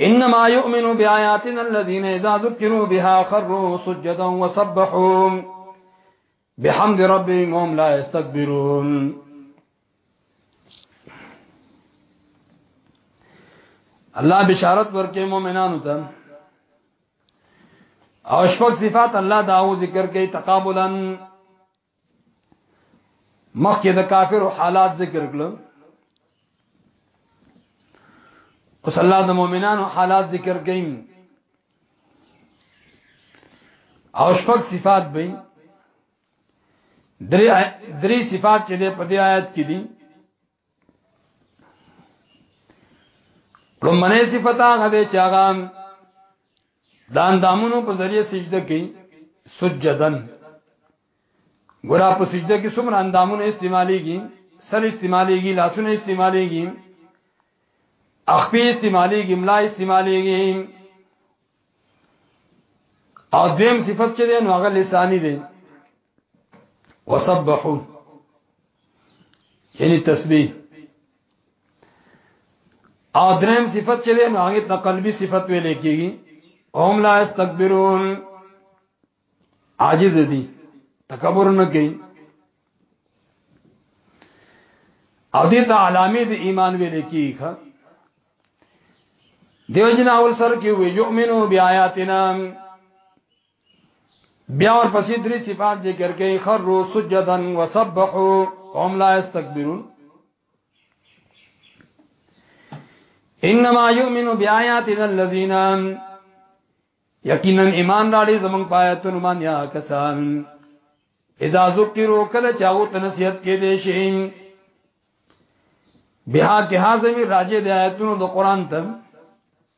انما يؤمن بآياتنا الذين اذا ذكروا بها خروا سجدا وسبحوا بحمد ربهم هم لا يستكبرون الله بشارت ورکې مؤمنانو ته او شپږ صفات الله داو ذکر کوي تقابلا مخکې د کافرو حالات ذکر کړل اوس الله د مؤمنانو حالات ذکر کین او شپږ صفات به درې درې صفات چې په دې آیت کې دي لمنه صفت هغه دی چې هغه د اندامونو په ذریعه سجده کوي سجدن ګورا په سجده کې څومره اندامونه استعماليږي سر استعماليږي لاسونه استعماليږي اخپی استعماليږي ملا استعماليږي او دیم صفت چې دی نو هغه لسانی دی وسبحوا یعنی تسبیح او درم صفت چې نو هغه د قلبي صفت ویل کېږي هم لا استكبرون عاجز دي تکبر نه کوي او دې ته علامه د ایمان ویل کېږي دیو جن اول سر کې وی یؤمنو بیااتنا بیا ور پسې درې صفات ذکر کوي خروا سجدا وسبحوا هم لا استكبرون انما يؤمن بآياتنا الذين یقینا ایمان راړي زمون پایتون باندې کسان اذا ذکروا کله چاو تنسیت کې دي شي بها کې حاضر راځي د آیتونو د قران ته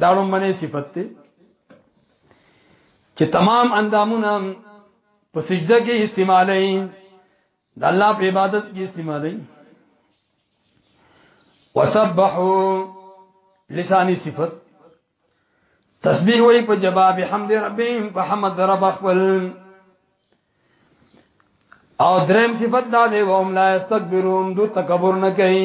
دا لومبنه صفت ته چې تمام اندامونه په سجده کې استعمالای د الله په عبادت کې استعمالای وسبحوا لسانی صفت تسبیح وی په جواب حمد ربهم په حمد رب خپل او دریم صفت دا دی وهم لا استكبرون دو تکبر نه کوي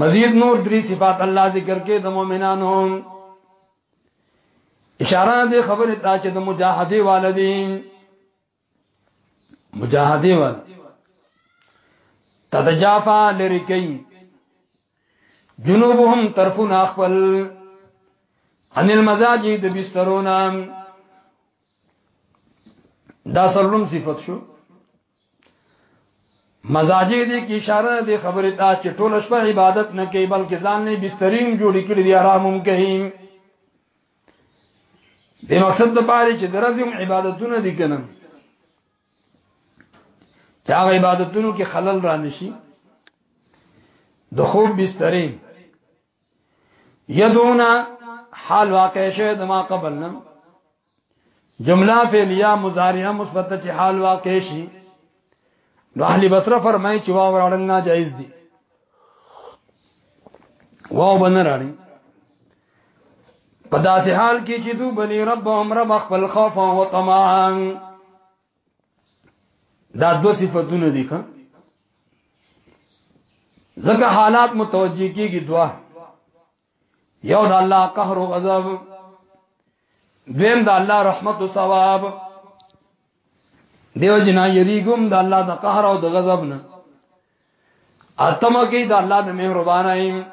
مزید نور درې صفات الله ذکر کې د مؤمنانو اشاره دې خبره ته چې د مجاهدي والدین مجاهدي وال تتجافا لرکی جنوبهم طرفنا خپل ان المزاج د بسترونام دا سرلوم صفت شو مزاجی دې کې اشاره دې خبره ته چې ټول شپه عبادت نه کوي بلکې ځان نه بستریم جوړ کړی دی آرام هم کوي د مقصد د پاره چې درځم عبادتونه دي کنه چې هغه عبادتونو کې خلل را نشي د خوب بسترې یدونا حال واقع شوه د ما قبل نه جمله فعلیه مضارعه مثبته چې حال واقع شي نو اهل بصره فرمایي چې واو راړل ناجایز دي واو بنه راړي په داسې حال کې چې دو بني ربهم رب خپل خوف او طمعا دا دو صفاتونه دي ښا ځکه حالات متوجي کیږي دوا یو د الله قهر او غضب دیم د الله رحمت او ثواب دیو جنا یریګم د الله د قهر او د غضب نه اتمه کې د الله د مهربانای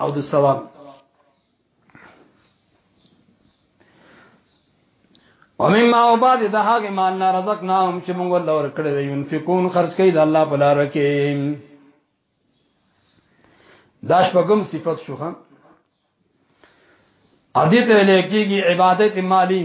او د ثواب ومما او بعد د هغه مال نه رزقناهم چې موږ ول ور کړی دی ينفقون خرج کوي د الله په لار کې داش پغم صفت شو خان ادیته لکېږي عبادت مالی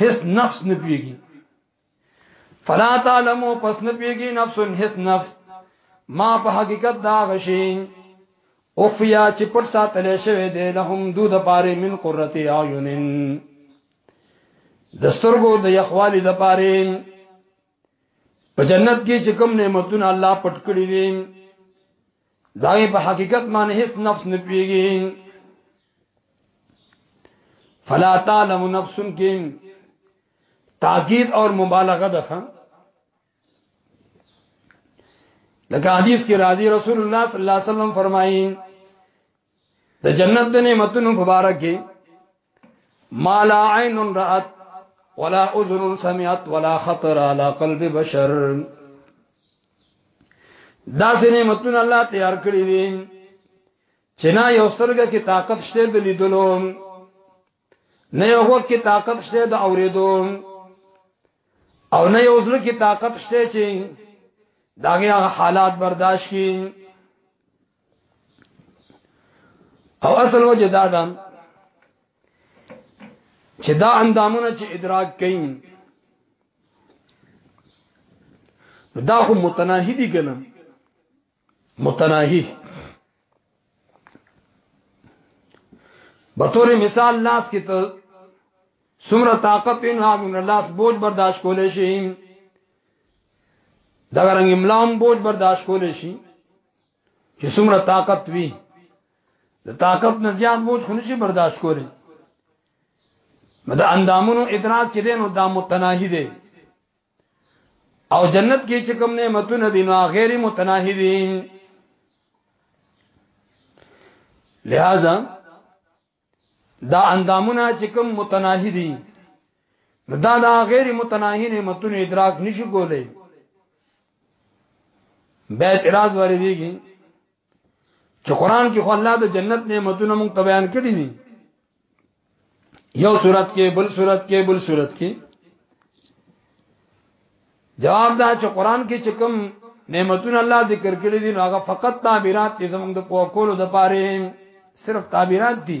هیڅ نفس نه پیږي فلا تعلمو پس نه پیږي نفس هیڅ نفس ما په حقیقت دا غشي او فیا چې پر ساتل شوی دی لهم دود پاره من قرته اعینن دسترګو د یخوالی د پاره په جنت کې چې کوم نعمتونه الله پټ کړی دي دا په حقیقت باندې هیڅ نفس نه پیږي فلا تعلم نفس کې تاکید اور مبالغه ده لکه حدیث کې راضی رسول الله صلی الله علیه وسلم فرمایي د جنت د نعمتونو مبارک ما لا عین رات ولا اذن سمعت ولا خطر على قلب بشر دا سه نعمتونه الله تیار کړی دي چې نه یو سترګه کې طاقت شته د لیدلو نه یو غوږ کې طاقت شته د اوریدو او نه یو زړه کې طاقت شته چې داغه هغه حالات برداشت کړي او اصل وجه دا ده چې دا اندامونه چې ادراک کوي دا هم متناهي دي کنه متناهی بطور مثال لاس کې ته سمره طاقت ان هاګون لاس بوج برداشت کولې شي دا رنګ املام بوج برداشت کولې شي چې سمره طاقت وي د طاقت نه زیات بوج خو نشي برداشت کولې مدا اندامونو ادراک چې دینو دا متناهي دي او جنت کې چې کوم نعمتونه دي نو غیر متناهي دي لہذا دا اندامونه چې کوم متناهي دي دا دا غیر متناهي نعمتونه ادراک نشي کولای به اعتراض ورې دیږي چې قران کې خو الله د جنت نعمتونه مونږ ته بیان کړی دي یو صورت کې بل صورت کې بل صورت کې جواب دا چې قران کې چې کوم نعمتونه الله ذکر کړی دي هغه فقط تعبیرات دي زمونږ د پوکولو د پاره صرف تعبیرات دي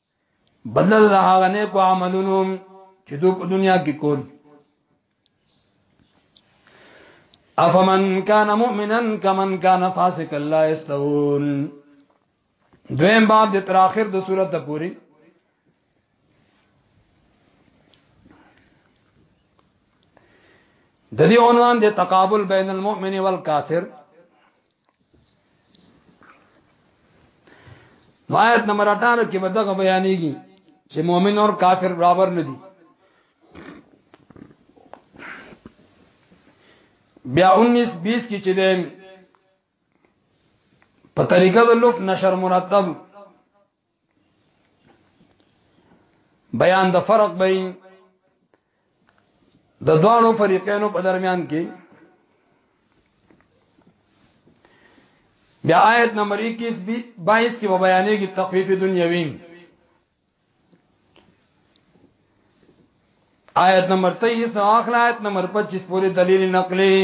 بدل هغه نه کو عملونو چې دوی په دنیا کې کول افمن کان مؤمنا کمن کان فاسق لا استوون دویم باب د تر اخر د سورته پوری د دې عنوان د تقابل بین المؤمن والکافر آیت نمبر 18 کې به دغه بیانېږي چې مؤمن او کافر برابر نه دي بیا 19 20 کې چې ده په طریقه د لوف نشر مرتب بیان د فرق بین د دوانو فریقینو په درمیان کې بیا آیت نمبر 21 22 کې بیانې کې تخفیف دنیوی آیت نمبر 23 نو اخر آیت نمبر 25 پورې دلیل نقلی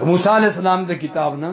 د موسی علی السلام د کتاب نه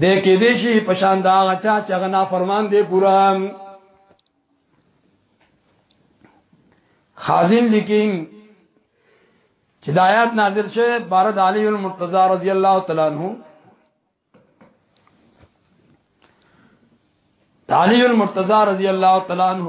د کې دې شي په شان دا غچا چې غنا فرمان دی پورا خازن لیکین چې د آیات نازل شوه بارد علی المرتضی رضی الله تعالی عنہ علی المرتضی رضی الله تعالی عنہ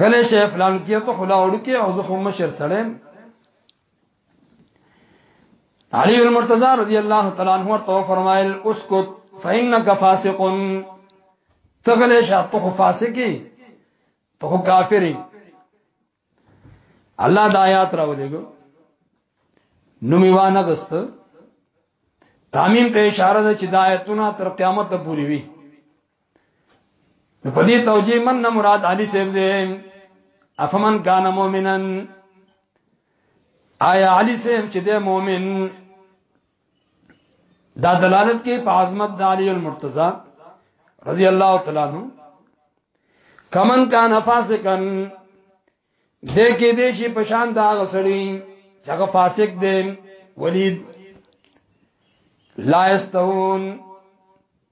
غلې شي فلان کې ته خلا وړو کې او زه خو مشر سړم علي المرتضى رضی الله تعالی عنہ ورته فرمایل اسکت فإنك فاسق تغلې شي ته خو فاسقي ته خو کافري الله د آیات راولېګو نو میوانه غست تعمیم ته اشاره ده چې د آیتونه تر قیامت پورې وي په دې توجیه من نه مراد علي صاحب دې افمن کان مؤمنن آیا علي صاحب چې دې مؤمن دا دلالت کې په عظمت د علی المرتضی رضی الله تعالی عنہ کمن کان فاسقن د کې دې شي په شان دا غسړي چې هغه فاسق دی ولید لا استون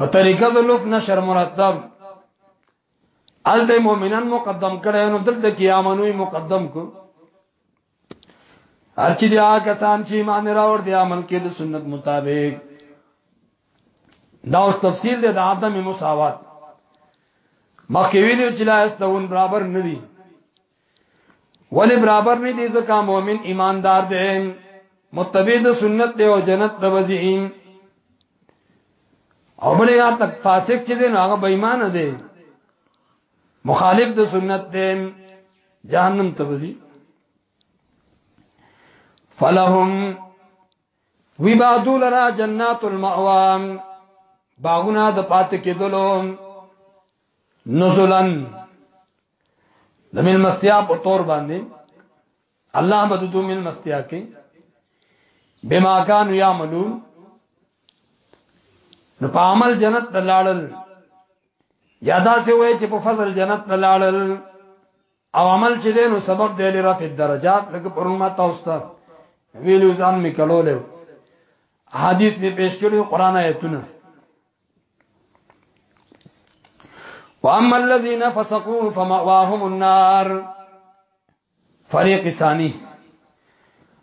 په طریقه د لوک نشر مرتب ال د مؤمنان مقدم کړي نو دلته کې امنوي مقدم کو هرچی دی آ کسان چې ایمان راوړ دی عمل کې د سنت مطابق دا اوس تفصیل دی د عدم مساوات مخکې ویلو چې لا استون برابر ندي ولی برابر نه دي ځکه مؤمن ایماندار دی متبع د سنت دی او جنت ته وځي او بل یا تک فاسق چې دی نو هغه بې ایمان دی مخالف د سنت دی جهنم ته وځي فلهم وی بعدو لرا جنات المعوام باغونه د پات کېدلو نزلن د مل مستیا په تور باندې الله به د مل مستیا کې بما كانوا يعملون نو په عمل جنت ته لاړل یادا سه وای چې په فضل جنت ته لاړل او عمل چې دینو سبب دی لري رفع درجات لکه پرما تاسو ته ویلو ځان میکلو له حدیث می پیش کړو قران آیتونه واما الذين فسقوا فمأواهم النار فريق ثاني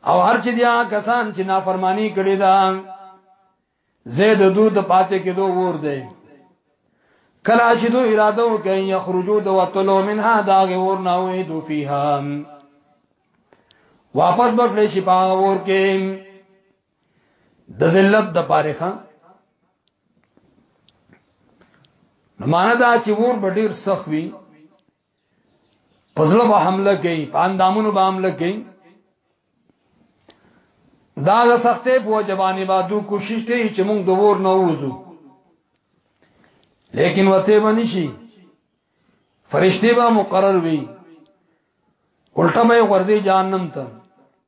او هر چې دیا کسان چې نافرمانی کړی دا زید دود پاتې کې دوه ور دی کلا چې دوه اراده وکړي یخرجو د وتلو منها دا ور نه وې دو فیها واپس بکړې شي پاور کې د ذلت د پاره خان معنا دا چې ور به ډیر سخت وي پزله به حمله کوي په اندامونو به حمله کوي دا د سختې په جوانی بادو کوشش کوي چې موږ د ور نه وځو لیکن وته باندې شي فرشتي به مقرر وي الټه به ورځي جهنم ته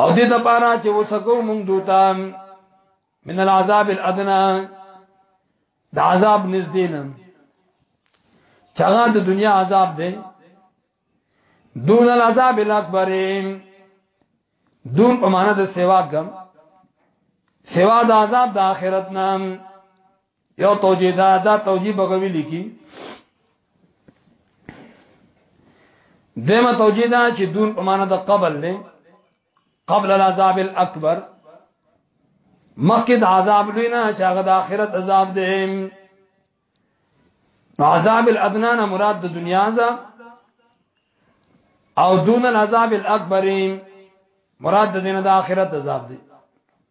او دې د پاره چې وسکو مونږ دوتا من العذاب الادنى د عذاب نږدې نه چاغه د دنیا عذاب دی دون العذاب الاکبر دون په معنا د سیوا کم سیوا د عذاب د آخرت نام یو توجیه دا دا توجیه بغوی لیکي دیمه توجیه دا چې دون په معنا د قبل دی قبل العذاب الاکبر مخکې د عذاب لوی نه چې هغه د آخرت عذاب دی عذاب الادنى نه مراد د دنیا عذاب او دون العذاب الاکبر مراد د دین د آخرت عذاب دی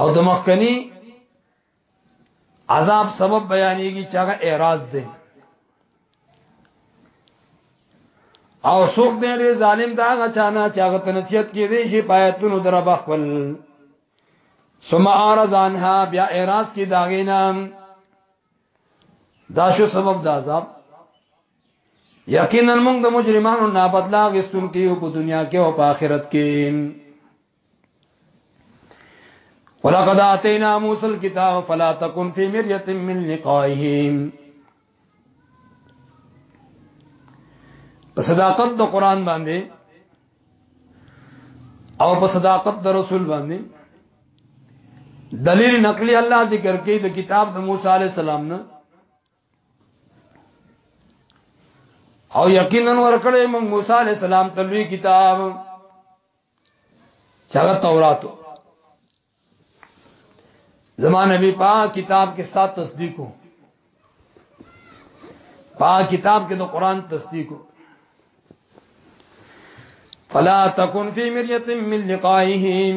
او د مخکنی عذاب سبب بیانېږي چې هغه اعتراض دی او څوک دې لري ظالم دا هغه چانه چې هغه تنسیت کې دی شي پایتونو در بخل ثم اعرض عنها بیا اعتراض کې داغې نام دا شو سبب د عذاب یقینا موږ د مجرمانو نه بدلا غستون کیو په دنیا کې او په آخرت کې ولقد اتینا موسی الكتاب فلا تكن في مريه من لقائه په صداقت د قران باندې او په صداقت د رسول باندې دلیل نقلی الله ذکر کوي د کتاب د موسی عليه السلام نه او یقینا ورکړې موږ موسی عليه السلام ته لوی کتاب چاغه توراتو زمان نبی پاک کتاب کې سات تصدیقو پاک کتاب کې د قران تصدیقو فلا تکن فی مریه من لقائهم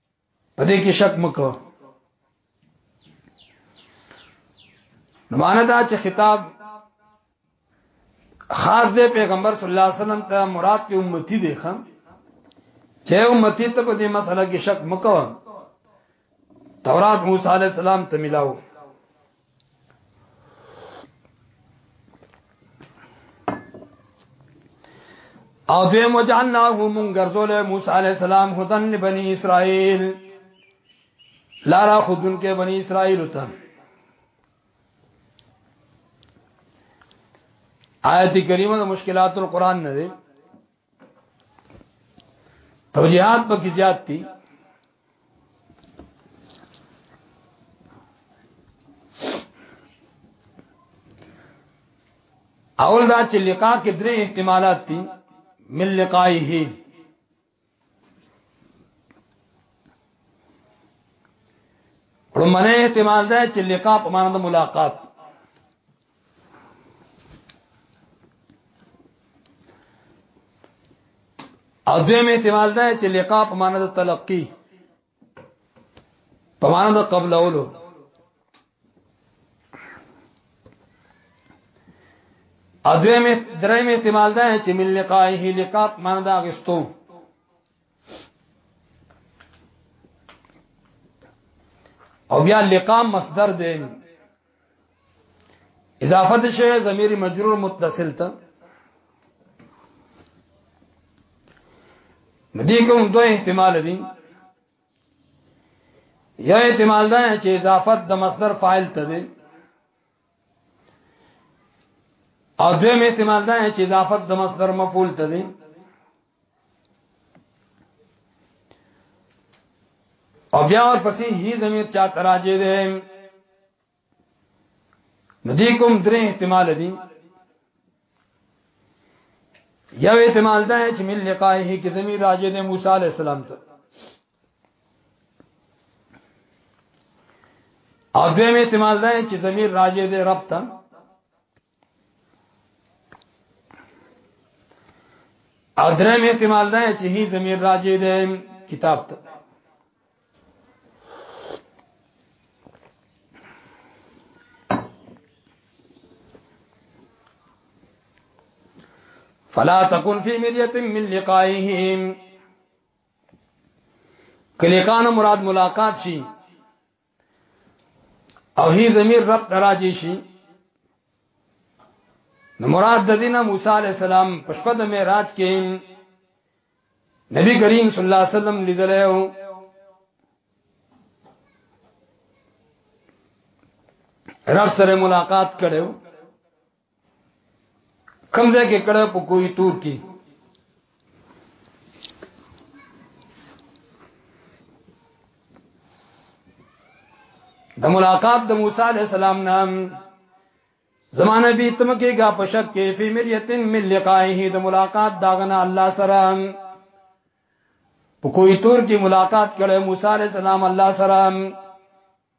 په دې کې شک مکو نو معنا دا چې خطاب خاص دی پیغمبر صلی الله علیه وسلم ته مراد ته امتی دی خام چې امتی ته په دې مسله کې شک مکو تورات موسی علیہ السلام ته ملاو او دوی مجعناه مون ګرځول موسی علی السلام هدن لبنی اسرائیل لارا خودن کې بنی اسرائیل ته آیت کریمه د مشکلات القرآن نه دی توجیهات پکې زیات دي اول دا چې لقاء کې درې احتمالات دي من لقائه لمنه احتمال ده چې لقاء په معنی د ملاقات او دویم احتمال ده چې لقاء په معنا د تلقی په معنا د قبل اولو ادویم دریم احتمال ده چې من لقائه لقاء معنا د اغستو او بیا لقام مصدر دی اضافه ده شوی ضمیر مجرور متصل ته مدې کوم دوه احتمال دي یا احتمال ده چې اضافت د مصدر فاعل ته دی او دویم احتمال دا چې اضافت د مصدر مفعول ته دی او بیا ور پسې هی زمير چا تراجه ده ندی کوم درې احتمال دي یو احتمال دا چې مل لقائه کې زمير راجه ده موسی عليه السلام ته او دویم احتمال دا چې ضمیر راجع دی رب ته او دریم احتمال دا چې هی ضمیر راجع دی کتاب ته فلا تكن في مرية من لقائهم کلیکان مراد ملاقات شي او هی ضمیر رب دراجی شي نو مراد د دینه موسی علی السلام پښپد معراج کې نبی کریم صلی الله علیه وسلم لیدل او رب سره ملاقات کړو کوم ځای کې کړه په کوی تور کې د ملاقات د موسی علی السلام نام زمانه بي تم کې گا پشک کې فی مریتن من لقائه د ملاقات داغنا الله سره په کوی تور کې ملاقات کړه موسی علی السلام الله سره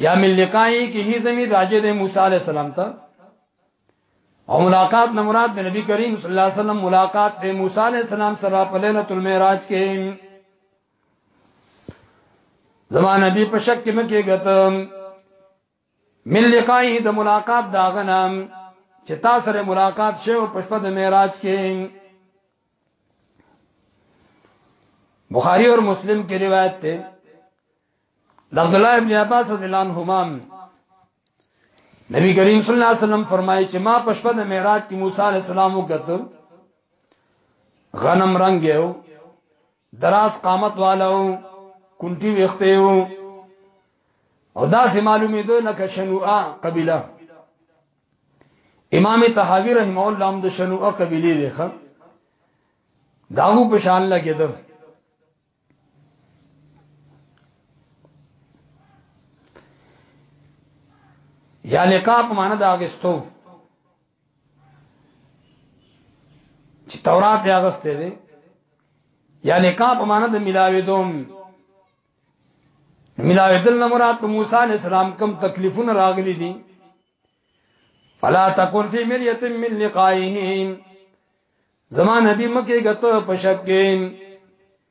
یا مل لقائی کی ہی زمین راجع دے موسی علیہ السلام تا او ملاقات نه مراد د نبی کریم صلی الله علیه وسلم ملاقات د موسی علیہ السلام سره په ليله المعراج کې زمان نبی په شک کې مکه غتم من لقائه د ملاقات دا غنم چې تا سره ملاقات شوه په شپه د معراج کې بخاری اور مسلم کی روایت ته د عبد الله ابن عباس رضی الله عنهما نبی کریم صلی الله علیه وسلم فرمایي چې ما په شپه د معراج کې موسی علیه السلام وکړ غنم رنگ یو دراز قامت والو کونټي وخته وو او دا سه معلومه ده لکه شنوعه قبيله امام طحاوی رحم الله هم د شنوعه قبيله دی خان داغو په شان لګید یا لقاق معنی دا غستو چې تورات یې اغستې وي یا نکاح په معنا د ملاوي دوم ملاوي دل نه مراد په موسی عليه السلام کم تکلیفونه راغلي دي فلا تکون فی ملیت من لقائه زمان نبی مکه غته پشکین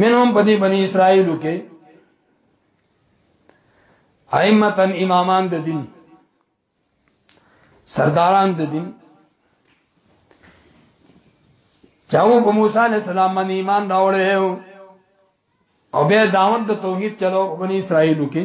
منهم پدی بنی اسرائیلو کې ائمتن امامان د دین سرداران د دین چاو په موسی علی السلام باندې ایمان راوړل او بیا دعوت د توحید چلو بنی اسرائیلو کې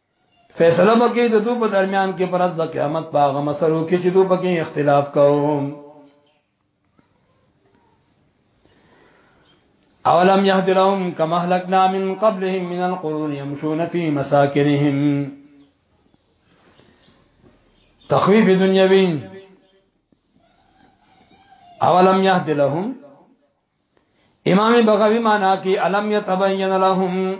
فیصله وکړي د دوی په درمیان کې پرز د قیامت په هغه مسلو کې چې دوی پکې اختلاف کوم اولم يهد لهم كما اهلكنا من قبلهم من القرون يمشون في مساكنهم تخويف دنيوي اولم يهد لهم امام بغوی معنا کی علم يتبين لهم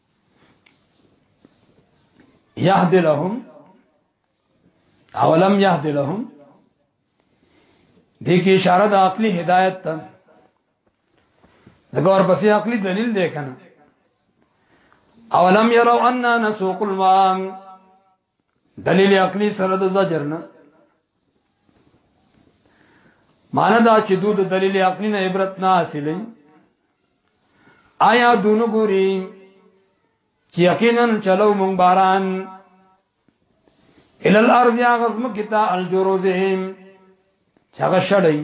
يهد لهم اولم يهد لهم دې کې اشاره د عقلي هدایت ته ځکه اور پسې عقلي دلیل دی کنه اولم يروا اننا نسوق الماء دلیل عقلی سره د زجر نه معنی دا چې دوی د دلیل عقلی نه عبرت نه حاصلې آیا دونو ګوري چې یقینا چلو مونږ باران ال الارض یا غزم کتا الجروزهم چاغه شړی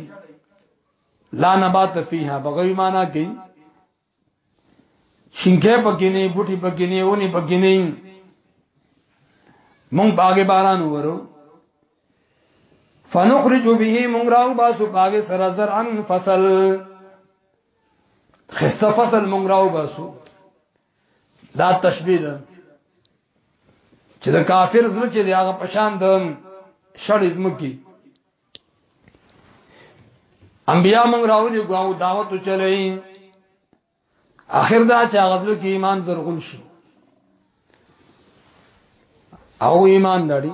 لا نبات فیها بغوی معنا کوي شینکه پکې نه بوټي پکې نه ونی پکې نه مونږ باغې باران ورو فنخرج به مونږ راو باسو باغې سره زرعن فصل خسته فصل مونږ راو باسو دا تشبیه ده چې د کافر زړه چې دی هغه پشان د شړې زمکی انبیا موږ راولي غواو دعوت چلای اخر دا چې غزل کې ایمان زرغون شي او ایمان لري